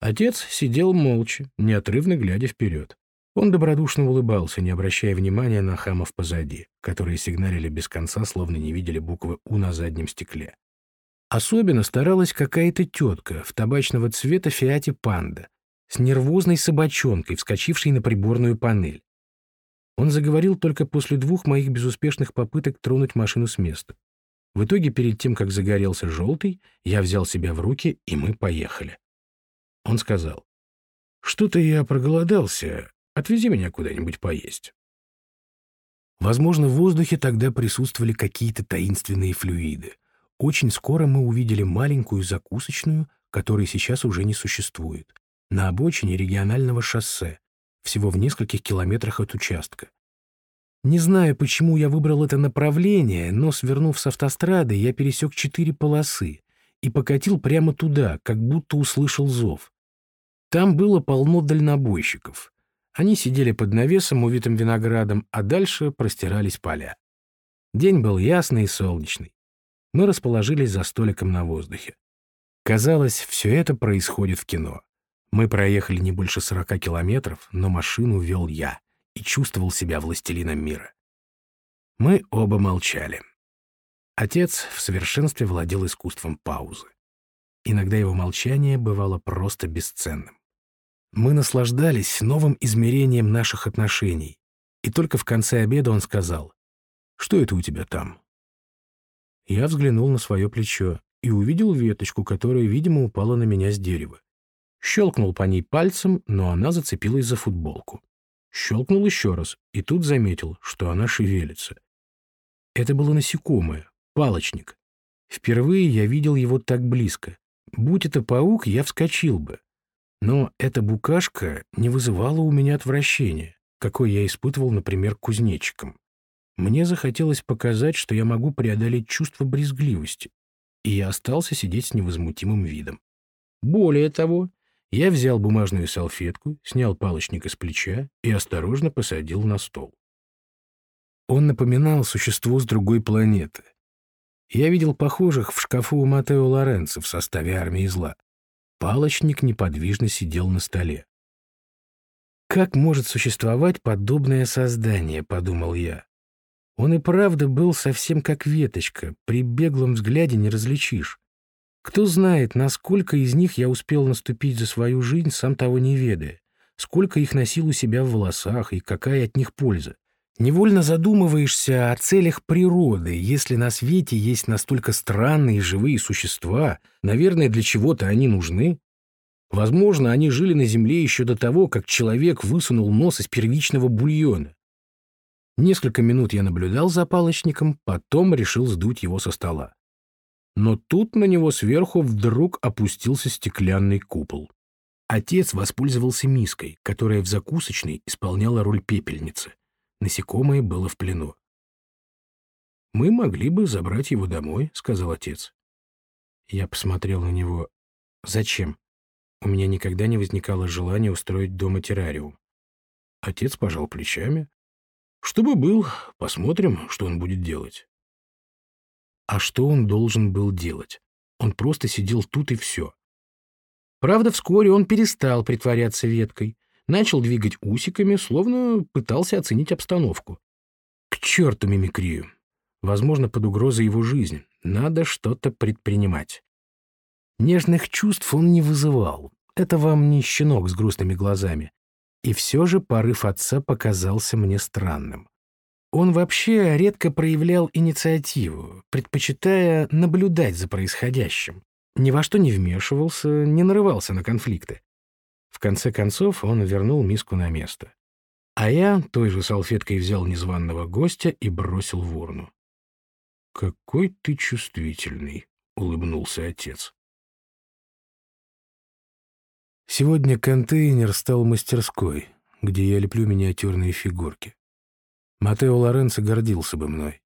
Отец сидел молча, неотрывно глядя вперед. Он добродушно улыбался, не обращая внимания на хамов позади, которые сигналили без конца, словно не видели буквы «У» на заднем стекле. Особенно старалась какая-то тетка в табачного цвета «Фиате Панда» с нервозной собачонкой, вскочившей на приборную панель. Он заговорил только после двух моих безуспешных попыток тронуть машину с места. В итоге, перед тем, как загорелся желтый, я взял себя в руки, и мы поехали. Он сказал, «Что-то я проголодался, Отвези меня куда-нибудь поесть». Возможно, в воздухе тогда присутствовали какие-то таинственные флюиды. Очень скоро мы увидели маленькую закусочную, которой сейчас уже не существует, на обочине регионального шоссе, всего в нескольких километрах от участка. Не знаю, почему я выбрал это направление, но, свернув с автострады, я пересек четыре полосы и покатил прямо туда, как будто услышал зов. Там было полно дальнобойщиков. Они сидели под навесом, увитым виноградом, а дальше простирались поля. День был ясный и солнечный. Мы расположились за столиком на воздухе. Казалось, все это происходит в кино. Мы проехали не больше 40 километров, но машину вел я и чувствовал себя властелином мира. Мы оба молчали. Отец в совершенстве владел искусством паузы. Иногда его молчание бывало просто бесценным. Мы наслаждались новым измерением наших отношений. И только в конце обеда он сказал, «Что это у тебя там?» Я взглянул на свое плечо и увидел веточку, которая, видимо, упала на меня с дерева. Щелкнул по ней пальцем, но она зацепилась за футболку. Щелкнул еще раз, и тут заметил, что она шевелится. Это было насекомое, палочник. Впервые я видел его так близко. Будь это паук, я вскочил бы. Но эта букашка не вызывала у меня отвращения, какой я испытывал, например, к кузнечикам. Мне захотелось показать, что я могу преодолеть чувство брезгливости, и я остался сидеть с невозмутимым видом. Более того, я взял бумажную салфетку, снял палочник из плеча и осторожно посадил на стол. Он напоминал существо с другой планеты. Я видел похожих в шкафу у Матео Лоренцо в составе армии зла. Палочник неподвижно сидел на столе. «Как может существовать подобное создание?» — подумал я. Он и правда был совсем как веточка, при беглом взгляде не различишь. Кто знает, насколько из них я успел наступить за свою жизнь, сам того не ведая, сколько их носил у себя в волосах и какая от них польза. Невольно задумываешься о целях природы, если на свете есть настолько странные живые существа, наверное, для чего-то они нужны. Возможно, они жили на Земле еще до того, как человек высунул нос из первичного бульона. Несколько минут я наблюдал за палочником, потом решил сдуть его со стола. Но тут на него сверху вдруг опустился стеклянный купол. Отец воспользовался миской, которая в закусочной исполняла роль пепельницы. Насекомое было в плену. «Мы могли бы забрать его домой», — сказал отец. Я посмотрел на него. «Зачем? У меня никогда не возникало желания устроить дома террариум». Отец пожал плечами. «Чтобы был, посмотрим, что он будет делать». А что он должен был делать? Он просто сидел тут и все. Правда, вскоре он перестал притворяться веткой начал двигать усиками, словно пытался оценить обстановку. К черту мимикрию! Возможно, под угрозой его жизнь. Надо что-то предпринимать. Нежных чувств он не вызывал. Это вам не щенок с грустными глазами. И все же порыв отца показался мне странным. Он вообще редко проявлял инициативу, предпочитая наблюдать за происходящим. Ни во что не вмешивался, не нарывался на конфликты. В конце концов он вернул миску на место. А я той же салфеткой взял незваного гостя и бросил в урну. «Какой ты чувствительный», — улыбнулся отец. Сегодня контейнер стал мастерской, где я леплю миниатюрные фигурки. Матео Лоренцо гордился бы мной.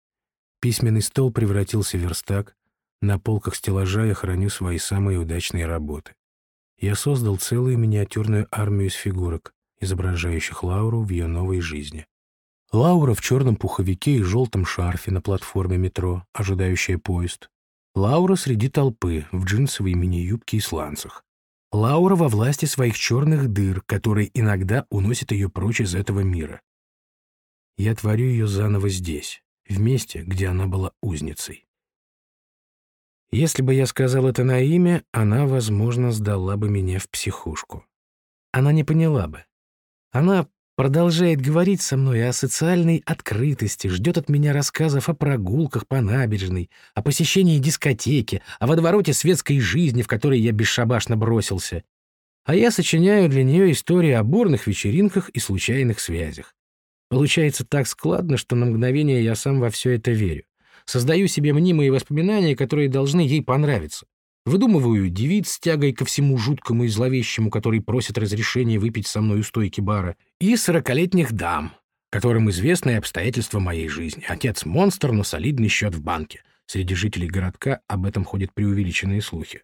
Письменный стол превратился в верстак, на полках стеллажа я храню свои самые удачные работы я создал целую миниатюрную армию из фигурок, изображающих Лауру в ее новой жизни. Лаура в черном пуховике и желтом шарфе на платформе метро, ожидающая поезд. Лаура среди толпы, в джинсовой мини-юбке и сланцах. Лаура во власти своих черных дыр, которые иногда уносят ее прочь из этого мира. Я творю ее заново здесь, в месте, где она была узницей. Если бы я сказал это на имя, она, возможно, сдала бы меня в психушку. Она не поняла бы. Она продолжает говорить со мной о социальной открытости, ждет от меня рассказов о прогулках по набережной, о посещении дискотеки, о водовороте светской жизни, в которой я бесшабашно бросился. А я сочиняю для нее истории о бурных вечеринках и случайных связях. Получается так складно, что на мгновение я сам во все это верю создаю себе мнимые воспоминания, которые должны ей понравиться. Выдумываю девиц с тягой ко всему жуткому и зловещему, который просит разрешения выпить со мной у стойки бара, и сорокалетних дам, которым известны обстоятельства моей жизни. Отец — монстр, но солидный счет в банке. Среди жителей городка об этом ходят преувеличенные слухи.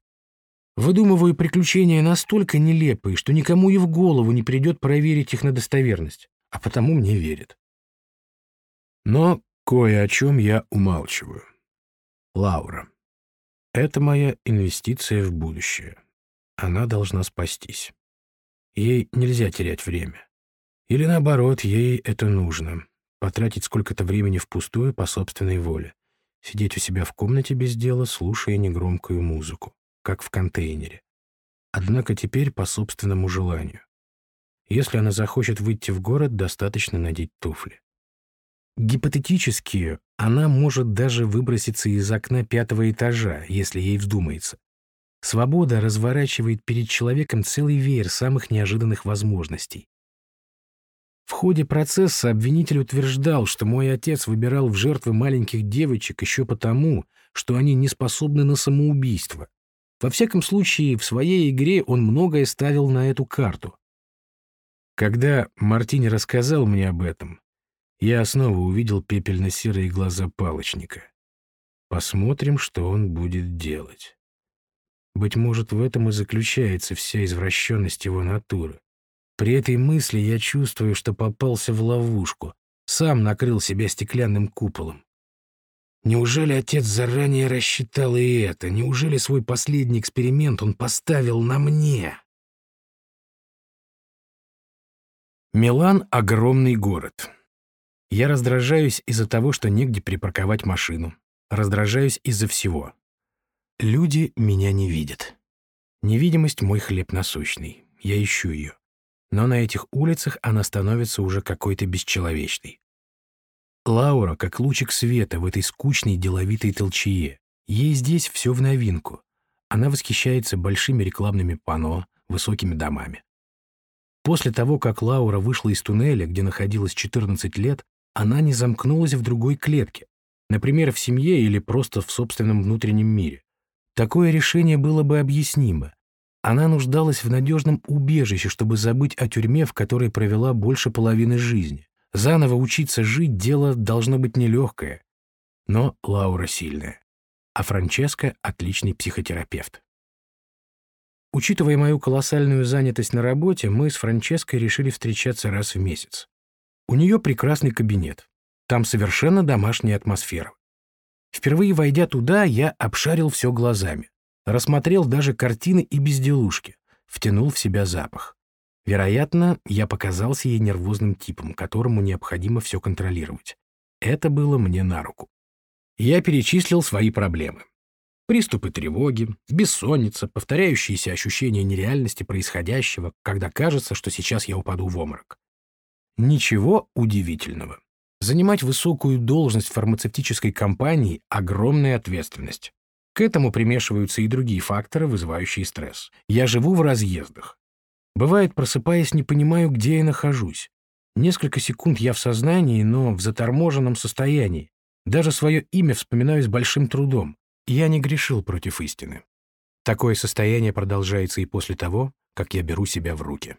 Выдумываю приключения настолько нелепые, что никому и в голову не придет проверить их на достоверность, а потому мне верят. Но Кое о чем я умалчиваю. Лаура. Это моя инвестиция в будущее. Она должна спастись. Ей нельзя терять время. Или наоборот, ей это нужно. Потратить сколько-то времени впустую по собственной воле. Сидеть у себя в комнате без дела, слушая негромкую музыку, как в контейнере. Однако теперь по собственному желанию. Если она захочет выйти в город, достаточно надеть туфли. Гипотетически она может даже выброситься из окна пятого этажа, если ей вздумается. Свобода разворачивает перед человеком целый веер самых неожиданных возможностей. В ходе процесса обвинитель утверждал, что мой отец выбирал в жертвы маленьких девочек еще потому, что они не способны на самоубийство. Во всяком случае, в своей игре он многое ставил на эту карту. Когда Мартини рассказал мне об этом, я снова увидел пепельно-серые глаза палочника. Посмотрим, что он будет делать. Быть может, в этом и заключается вся извращенность его натуры. При этой мысли я чувствую, что попался в ловушку, сам накрыл себя стеклянным куполом. Неужели отец заранее рассчитал и это? Неужели свой последний эксперимент он поставил на мне? Милан — огромный город. Я раздражаюсь из-за того, что негде припарковать машину. Раздражаюсь из-за всего. Люди меня не видят. Невидимость — мой хлеб насущный. Я ищу ее. Но на этих улицах она становится уже какой-то бесчеловечной. Лаура как лучик света в этой скучной деловитой толчее. Ей здесь все в новинку. Она восхищается большими рекламными панно, высокими домами. После того, как Лаура вышла из туннеля, где находилась 14 лет, она не замкнулась в другой клетке, например, в семье или просто в собственном внутреннем мире. Такое решение было бы объяснимо. Она нуждалась в надежном убежище, чтобы забыть о тюрьме, в которой провела больше половины жизни. Заново учиться жить дело должно быть нелегкое. Но Лаура сильная. А Франческа — отличный психотерапевт. Учитывая мою колоссальную занятость на работе, мы с Франческой решили встречаться раз в месяц. У нее прекрасный кабинет. Там совершенно домашняя атмосфера. Впервые войдя туда, я обшарил все глазами. Рассмотрел даже картины и безделушки. Втянул в себя запах. Вероятно, я показался ей нервозным типом, которому необходимо все контролировать. Это было мне на руку. Я перечислил свои проблемы. Приступы тревоги, бессонница, повторяющиеся ощущения нереальности происходящего, когда кажется, что сейчас я упаду в обморок. Ничего удивительного. Занимать высокую должность в фармацевтической компании – огромная ответственность. К этому примешиваются и другие факторы, вызывающие стресс. Я живу в разъездах. Бывает, просыпаясь, не понимаю, где я нахожусь. Несколько секунд я в сознании, но в заторможенном состоянии. Даже свое имя вспоминаю с большим трудом. Я не грешил против истины. Такое состояние продолжается и после того, как я беру себя в руки.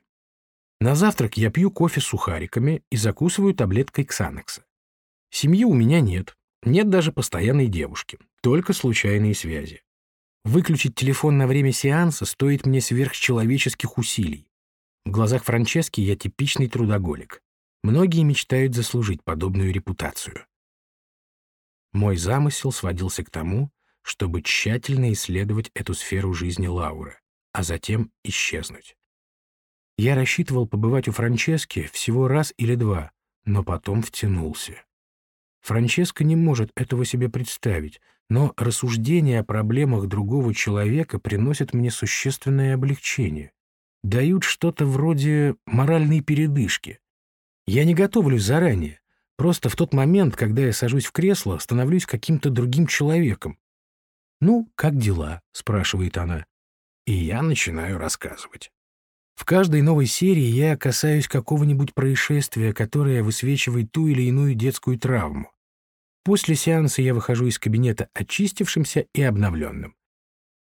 На завтрак я пью кофе с сухариками и закусываю таблеткой ксанекса. Семьи у меня нет, нет даже постоянной девушки, только случайные связи. Выключить телефон на время сеанса стоит мне сверхчеловеческих усилий. В глазах Франчески я типичный трудоголик. Многие мечтают заслужить подобную репутацию. Мой замысел сводился к тому, чтобы тщательно исследовать эту сферу жизни Лауры, а затем исчезнуть. Я рассчитывал побывать у Франчески всего раз или два, но потом втянулся. Франческа не может этого себе представить, но рассуждения о проблемах другого человека приносят мне существенное облегчение. Дают что-то вроде моральной передышки. Я не готовлюсь заранее. Просто в тот момент, когда я сажусь в кресло, становлюсь каким-то другим человеком. «Ну, как дела?» — спрашивает она. И я начинаю рассказывать. В каждой новой серии я касаюсь какого-нибудь происшествия, которое высвечивает ту или иную детскую травму. После сеанса я выхожу из кабинета очистившимся и обновленным.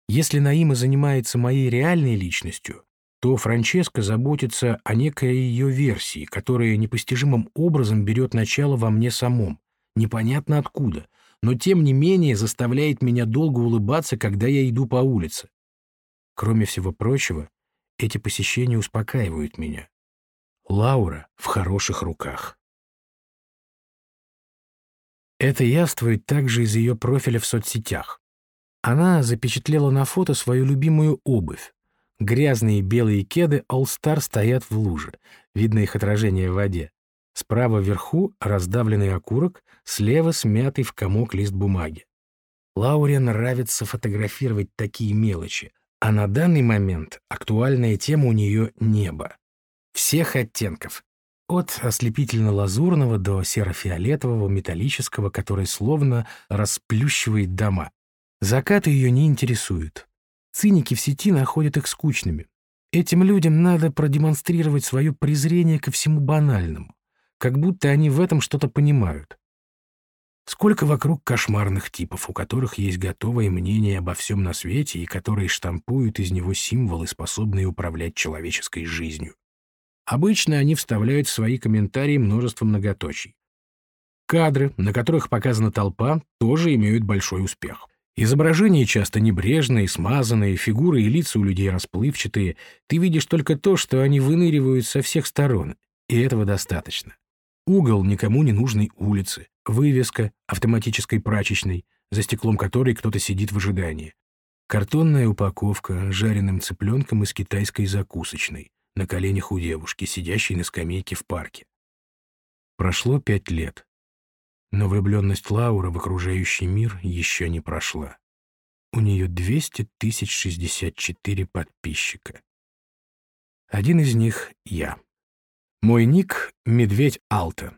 Если Наима занимается моей реальной личностью, то Франческа заботится о некой ее версии, которая непостижимым образом берет начало во мне самом, непонятно откуда, но тем не менее заставляет меня долго улыбаться, когда я иду по улице. Кроме всего прочего, эти посещения успокаивают меня. Лаура в хороших руках. Это яствует также из ее профиля в соцсетях. Она запечатлела на фото свою любимую обувь. Грязные белые кеды All Star стоят в луже. Видно их отражение в воде. Справа вверху раздавленный окурок, слева смятый в комок лист бумаги. Лауре нравится фотографировать такие мелочи. А на данный момент актуальная тема у нее небо. Всех оттенков. От ослепительно-лазурного до серо-фиолетового, металлического, который словно расплющивает дома. Закаты ее не интересуют. Циники в сети находят их скучными. Этим людям надо продемонстрировать свое презрение ко всему банальному. Как будто они в этом что-то понимают. Сколько вокруг кошмарных типов, у которых есть готовое мнение обо всем на свете и которые штампуют из него символы, способные управлять человеческой жизнью. Обычно они вставляют в свои комментарии множество многоточий. Кадры, на которых показана толпа, тоже имеют большой успех. Изображения часто небрежные, смазанные, фигуры и лица у людей расплывчатые. Ты видишь только то, что они выныривают со всех сторон, и этого достаточно. Угол никому не нужной улицы, Вывеска автоматической прачечной, за стеклом которой кто-то сидит в ожидании. Картонная упаковка с жареным цыпленком из китайской закусочной на коленях у девушки, сидящей на скамейке в парке. Прошло пять лет, но влюбленность Лауры в окружающий мир еще не прошла. У нее 200 тысяч 64 подписчика. Один из них — я. Мой ник — Медведь Алта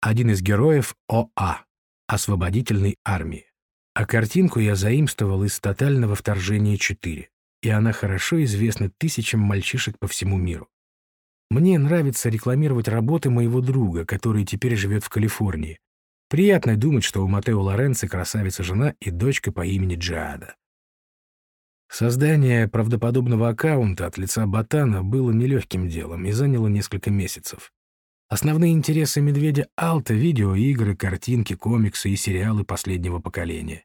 один из героев ОА, освободительной армии. А картинку я заимствовал из «Тотального вторжения 4», и она хорошо известна тысячам мальчишек по всему миру. Мне нравится рекламировать работы моего друга, который теперь живет в Калифорнии. Приятно думать, что у Матео Лоренци красавица жена и дочка по имени Джада. Создание правдоподобного аккаунта от лица Ботана было нелегким делом и заняло несколько месяцев. Основные интересы медведя Алта — видеоигры, картинки, комиксы и сериалы последнего поколения.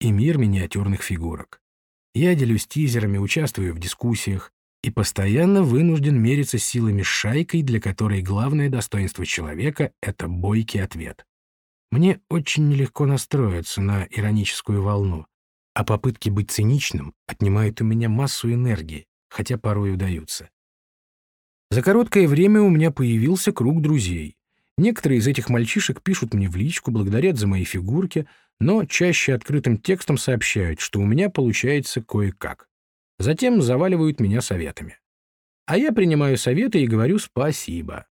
И мир миниатюрных фигурок. Я делюсь тизерами, участвую в дискуссиях и постоянно вынужден мериться силами с шайкой, для которой главное достоинство человека — это бойкий ответ. Мне очень нелегко настроиться на ироническую волну, а попытки быть циничным отнимают у меня массу энергии, хотя порой удаются. За короткое время у меня появился круг друзей. Некоторые из этих мальчишек пишут мне в личку, благодарят за мои фигурки, но чаще открытым текстом сообщают, что у меня получается кое-как. Затем заваливают меня советами. А я принимаю советы и говорю спасибо.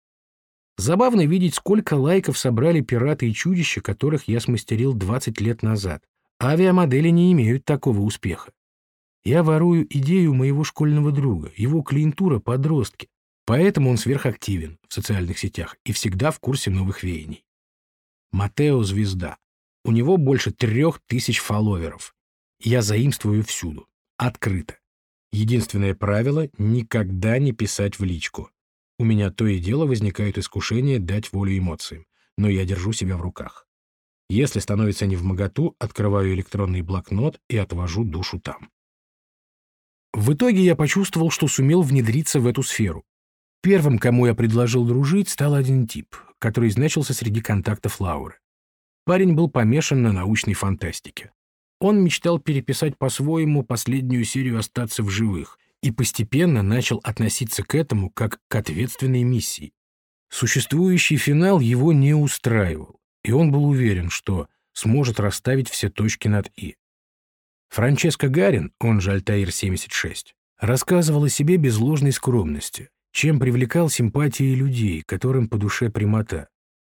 Забавно видеть, сколько лайков собрали пираты и чудища, которых я смастерил 20 лет назад. Авиамодели не имеют такого успеха. Я ворую идею моего школьного друга, его клиентура подростки, Поэтому он сверхактивен в социальных сетях и всегда в курсе новых веяний. Матео – звезда. У него больше трех тысяч фолловеров. Я заимствую всюду. Открыто. Единственное правило – никогда не писать в личку. У меня то и дело возникает искушение дать волю эмоциям, но я держу себя в руках. Если становится не в моготу, открываю электронный блокнот и отвожу душу там. В итоге я почувствовал, что сумел внедриться в эту сферу, Первым, кому я предложил дружить, стал один тип, который значился среди контактов Лауры. Парень был помешан на научной фантастике. Он мечтал переписать по-своему последнюю серию «Остаться в живых» и постепенно начал относиться к этому как к ответственной миссии. Существующий финал его не устраивал, и он был уверен, что сможет расставить все точки над «и». Франческо Гарин, он же Альтаир-76, рассказывал о себе без ложной скромности – чем привлекал симпатии людей, которым по душе прямота.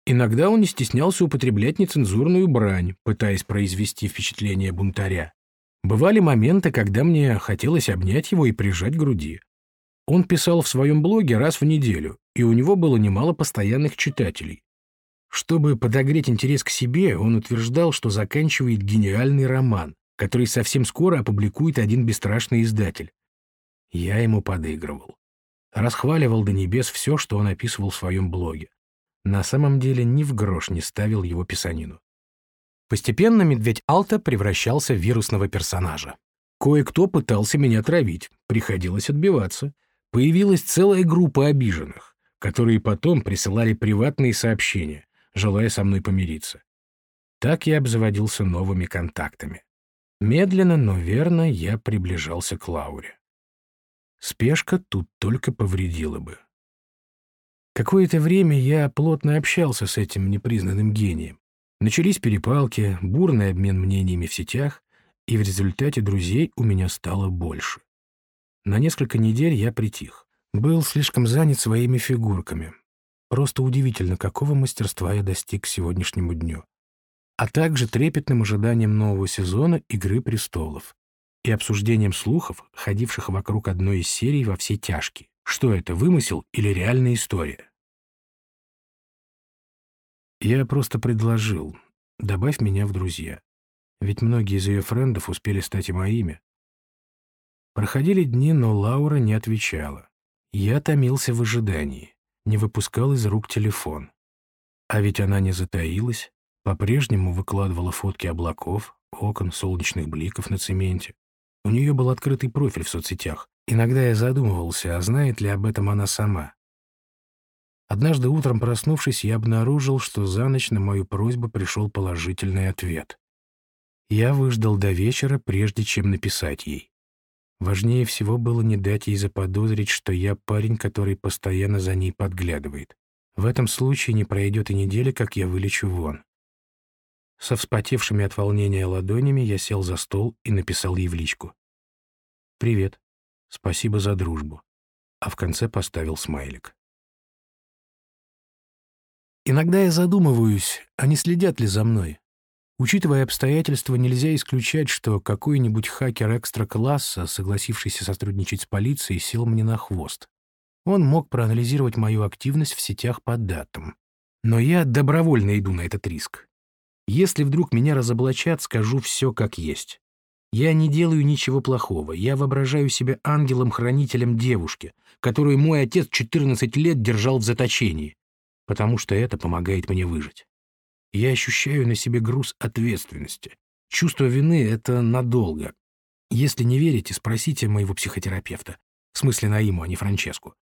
Иногда он не стеснялся употреблять нецензурную брань, пытаясь произвести впечатление бунтаря. Бывали моменты, когда мне хотелось обнять его и прижать к груди. Он писал в своем блоге раз в неделю, и у него было немало постоянных читателей. Чтобы подогреть интерес к себе, он утверждал, что заканчивает гениальный роман, который совсем скоро опубликует один бесстрашный издатель. Я ему подыгрывал расхваливал до небес все, что он описывал в своем блоге. На самом деле ни в грош не ставил его писанину. Постепенно медведь Алта превращался в вирусного персонажа. Кое-кто пытался меня травить, приходилось отбиваться. Появилась целая группа обиженных, которые потом присылали приватные сообщения, желая со мной помириться. Так я обзаводился новыми контактами. Медленно, но верно я приближался к Лауре. Спешка тут только повредила бы. Какое-то время я плотно общался с этим непризнанным гением. Начались перепалки, бурный обмен мнениями в сетях, и в результате друзей у меня стало больше. На несколько недель я притих. Был слишком занят своими фигурками. Просто удивительно, какого мастерства я достиг к сегодняшнему дню. А также трепетным ожиданием нового сезона «Игры престолов», и обсуждением слухов, ходивших вокруг одной из серий во все тяжкие. Что это, вымысел или реальная история? Я просто предложил, добавь меня в друзья. Ведь многие из ее френдов успели стать и моими. Проходили дни, но Лаура не отвечала. Я томился в ожидании, не выпускал из рук телефон. А ведь она не затаилась, по-прежнему выкладывала фотки облаков, окон, солнечных бликов на цементе. У нее был открытый профиль в соцсетях. Иногда я задумывался, а знает ли об этом она сама. Однажды утром, проснувшись, я обнаружил, что за ночь на мою просьбу пришел положительный ответ. Я выждал до вечера, прежде чем написать ей. Важнее всего было не дать ей заподозрить, что я парень, который постоянно за ней подглядывает. В этом случае не пройдет и недели, как я вылечу вон. Со вспотевшими от волнения ладонями я сел за стол и написал ей в личку. «Привет. Спасибо за дружбу». А в конце поставил смайлик. Иногда я задумываюсь, а не следят ли за мной. Учитывая обстоятельства, нельзя исключать, что какой-нибудь хакер экстра-класса, согласившийся сотрудничать с полицией, сел мне на хвост. Он мог проанализировать мою активность в сетях по датам. Но я добровольно иду на этот риск. Если вдруг меня разоблачат, скажу все как есть. Я не делаю ничего плохого. Я воображаю себя ангелом-хранителем девушки, которую мой отец 14 лет держал в заточении, потому что это помогает мне выжить. Я ощущаю на себе груз ответственности. Чувство вины — это надолго. Если не верите, спросите моего психотерапевта. В смысле Наиму, а не Франческу.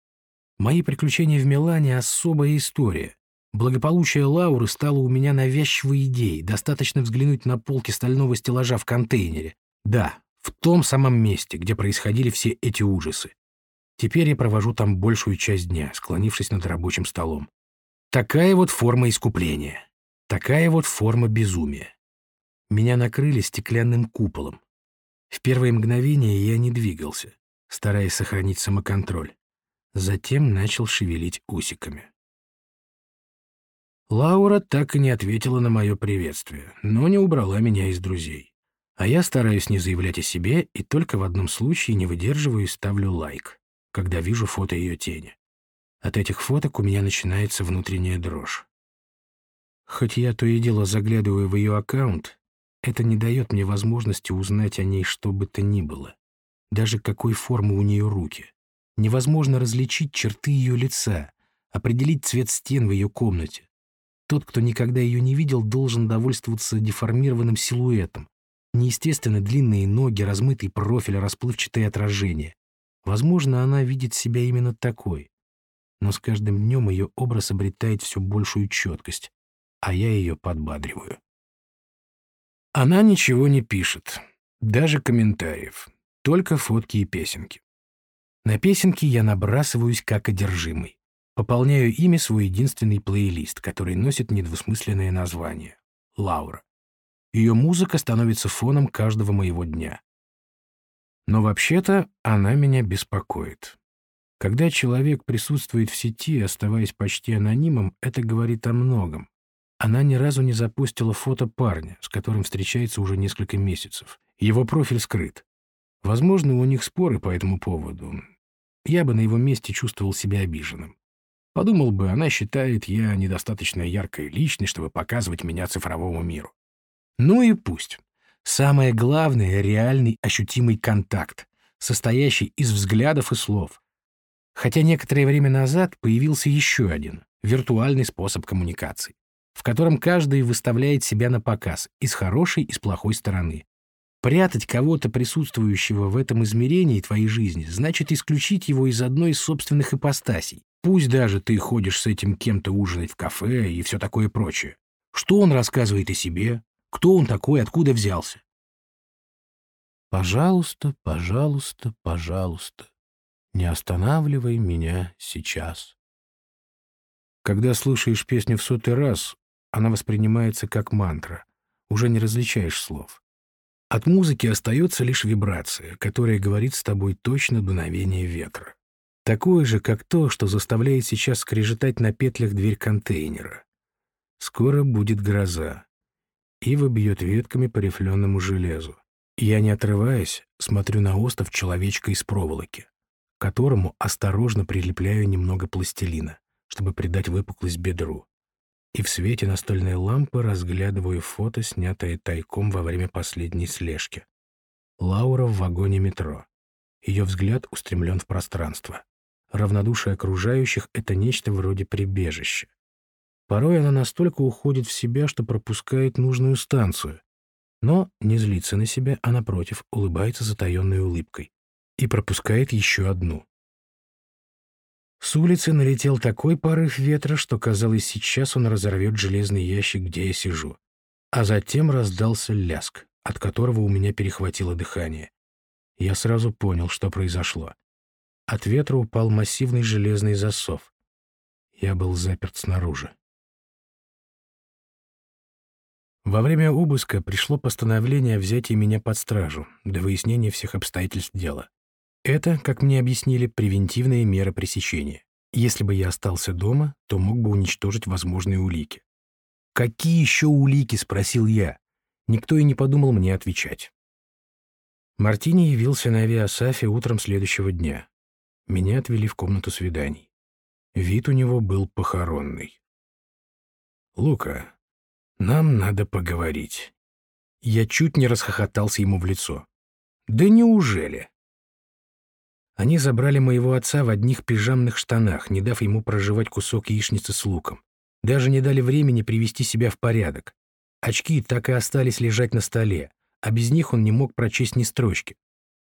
Мои приключения в Милане — особая история. Благополучие Лауры стало у меня навязчивой идеей. Достаточно взглянуть на полки стального стеллажа в контейнере, да, в том самом месте, где происходили все эти ужасы. Теперь я провожу там большую часть дня, склонившись над рабочим столом. Такая вот форма искупления. Такая вот форма безумия. Меня накрыли стеклянным куполом. В первое мгновение я не двигался, стараясь сохранить самоконтроль. Затем начал шевелить усиками. Лаура так и не ответила на мое приветствие, но не убрала меня из друзей. А я стараюсь не заявлять о себе и только в одном случае не выдерживаю и ставлю лайк, когда вижу фото ее тени. От этих фоток у меня начинается внутренняя дрожь. Хоть я то и дело заглядываю в ее аккаунт, это не дает мне возможности узнать о ней что бы то ни было, даже какой формы у нее руки. Невозможно различить черты ее лица, определить цвет стен в ее комнате. Тот, кто никогда ее не видел, должен довольствоваться деформированным силуэтом, Неестественно длинные ноги, размытый профиль, расплывчатые отражения. Возможно, она видит себя именно такой. Но с каждым днем ее образ обретает все большую четкость, а я ее подбадриваю. Она ничего не пишет, даже комментариев, только фотки и песенки. На песенки я набрасываюсь как одержимый. Пополняю ими свой единственный плейлист, который носит недвусмысленное название — «Лаура». Ее музыка становится фоном каждого моего дня. Но вообще-то она меня беспокоит. Когда человек присутствует в сети, оставаясь почти анонимом, это говорит о многом. Она ни разу не запустила фото парня, с которым встречается уже несколько месяцев. Его профиль скрыт. Возможно, у них споры по этому поводу. Я бы на его месте чувствовал себя обиженным. Подумал бы, она считает, я недостаточно яркой личной, чтобы показывать меня цифровому миру. Ну и пусть. Самое главное — реальный ощутимый контакт, состоящий из взглядов и слов. Хотя некоторое время назад появился еще один, виртуальный способ коммуникации, в котором каждый выставляет себя на показ и с хорошей, и с плохой стороны. Прятать кого-то, присутствующего в этом измерении твоей жизни, значит исключить его из одной из собственных ипостасей. Пусть даже ты ходишь с этим кем-то ужинать в кафе и все такое прочее. Что он рассказывает о себе, кто он такой, откуда взялся? Пожалуйста, пожалуйста, пожалуйста, не останавливай меня сейчас. Когда слушаешь песню в сотый раз, она воспринимается как мантра, уже не различаешь слов. От музыки остается лишь вибрация, которая говорит с тобой точно дуновение ветра. Такое же, как то, что заставляет сейчас скрежетать на петлях дверь контейнера. Скоро будет гроза и выбьет ветками по рифленому железу. Я, не отрываясь, смотрю на остов человечка из проволоки, к которому осторожно прилепляю немного пластилина, чтобы придать выпуклость бедру. И в свете настольной лампы разглядываю фото, снятое тайком во время последней слежки. Лаура в вагоне метро. Ее взгляд устремлен в пространство. Равнодушие окружающих — это нечто вроде прибежища. Порой она настолько уходит в себя, что пропускает нужную станцию. Но не злится на себя, а напротив, улыбается затаенной улыбкой. И пропускает еще одну. С улицы налетел такой порыв ветра, что, казалось, сейчас он разорвет железный ящик, где я сижу. А затем раздался ляск, от которого у меня перехватило дыхание. Я сразу понял, что произошло. От ветра упал массивный железный засов. Я был заперт снаружи. Во время обыска пришло постановление о взятии меня под стражу до выяснения всех обстоятельств дела. Это, как мне объяснили, превентивные меры пресечения. Если бы я остался дома, то мог бы уничтожить возможные улики. «Какие еще улики?» — спросил я. Никто и не подумал мне отвечать. Мартини явился на авиасафе утром следующего дня. Меня отвели в комнату свиданий. Вид у него был похоронный. «Лука, нам надо поговорить. Я чуть не расхохотался ему в лицо. Да неужели? Они забрали моего отца в одних пижамных штанах, не дав ему проживать кусок яичницы с луком. Даже не дали времени привести себя в порядок. Очки так и остались лежать на столе, а без них он не мог прочесть ни строчки.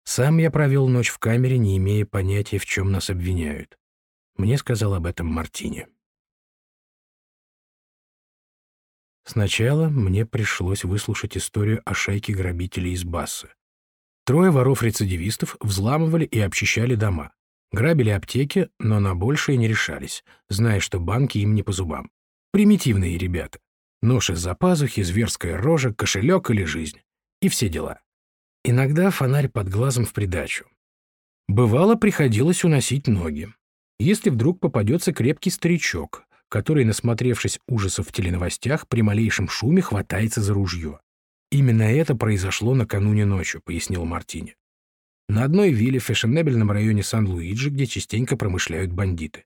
Сам я провел ночь в камере, не имея понятия, в чем нас обвиняют. Мне сказал об этом Мартине. Сначала мне пришлось выслушать историю о шайке грабителей из Бассы. Трое воров-рецидивистов взламывали и обчищали дома. Грабили аптеки, но на большее не решались, зная, что банки им не по зубам. Примитивные ребята. Нож из-за пазухи, зверская рожа, кошелек или жизнь. И все дела. Иногда фонарь под глазом в придачу. Бывало, приходилось уносить ноги. Если вдруг попадется крепкий старичок, который, насмотревшись ужасов в теленовостях, при малейшем шуме хватается за ружье. «Именно это произошло накануне ночью», — пояснил Мартини. На одной вилле в фешенебельном районе Сан-Луиджи, где частенько промышляют бандиты.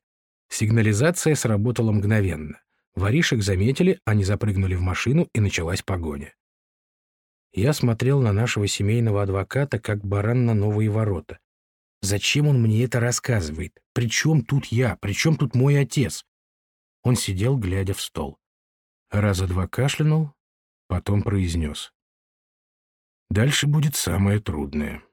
Сигнализация сработала мгновенно. Воришек заметили, они запрыгнули в машину, и началась погоня. Я смотрел на нашего семейного адвоката, как баран на новые ворота. Зачем он мне это рассказывает? При чем тут я? При чем тут мой отец? Он сидел, глядя в стол. Раза два кашлянул, потом произнес. «Дальше будет самое трудное».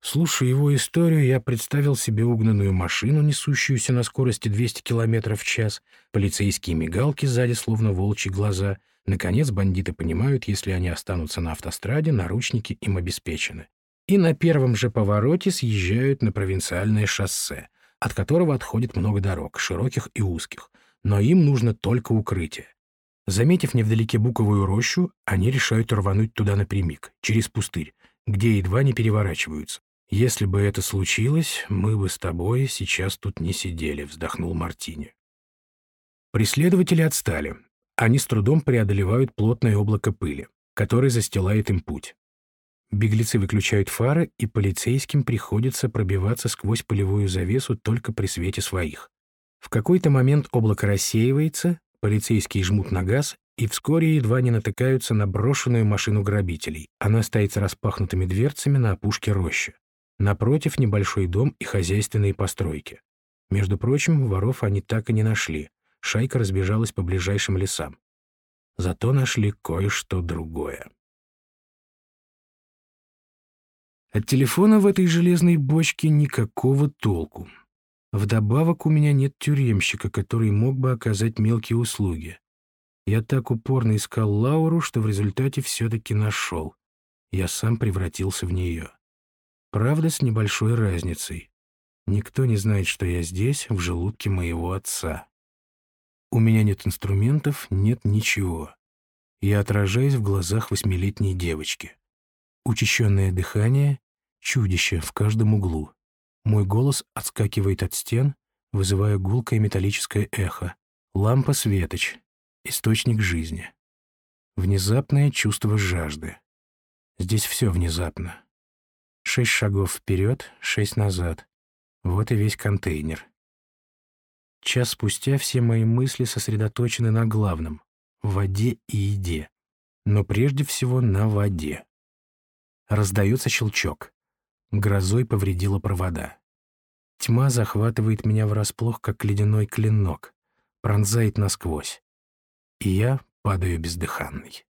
Слушая его историю, я представил себе угнанную машину, несущуюся на скорости 200 км в час, полицейские мигалки сзади, словно волчьи глаза. Наконец, бандиты понимают, если они останутся на автостраде, наручники им обеспечены. И на первом же повороте съезжают на провинциальное шоссе — от которого отходит много дорог, широких и узких, но им нужно только укрытие. Заметив невдалеке буковую рощу, они решают рвануть туда напрямик, через пустырь, где едва не переворачиваются. «Если бы это случилось, мы бы с тобой сейчас тут не сидели», — вздохнул Мартини. Преследователи отстали. Они с трудом преодолевают плотное облако пыли, которое застилает им путь. Беглецы выключают фары, и полицейским приходится пробиваться сквозь полевую завесу только при свете своих. В какой-то момент облако рассеивается, полицейские жмут на газ и вскоре едва не натыкаются на брошенную машину грабителей. Она стоит с распахнутыми дверцами на опушке рощи. Напротив небольшой дом и хозяйственные постройки. Между прочим, воров они так и не нашли. Шайка разбежалась по ближайшим лесам. Зато нашли кое-что другое. От телефона в этой железной бочке никакого толку. Вдобавок у меня нет тюремщика, который мог бы оказать мелкие услуги. Я так упорно искал Лауру, что в результате все-таки нашел. Я сам превратился в нее. Правда, с небольшой разницей. Никто не знает, что я здесь, в желудке моего отца. У меня нет инструментов, нет ничего. Я отражаюсь в глазах восьмилетней девочки. Учащенное дыхание, чудище в каждом углу. Мой голос отскакивает от стен, вызывая гулкое металлическое эхо. Лампа-светоч, источник жизни. Внезапное чувство жажды. Здесь все внезапно. Шесть шагов вперед, шесть назад. Вот и весь контейнер. Час спустя все мои мысли сосредоточены на главном — воде и еде. Но прежде всего на воде. Раздается щелчок. Грозой повредила провода. Тьма захватывает меня врасплох, как ледяной клинок, пронзает насквозь. И я падаю бездыханный.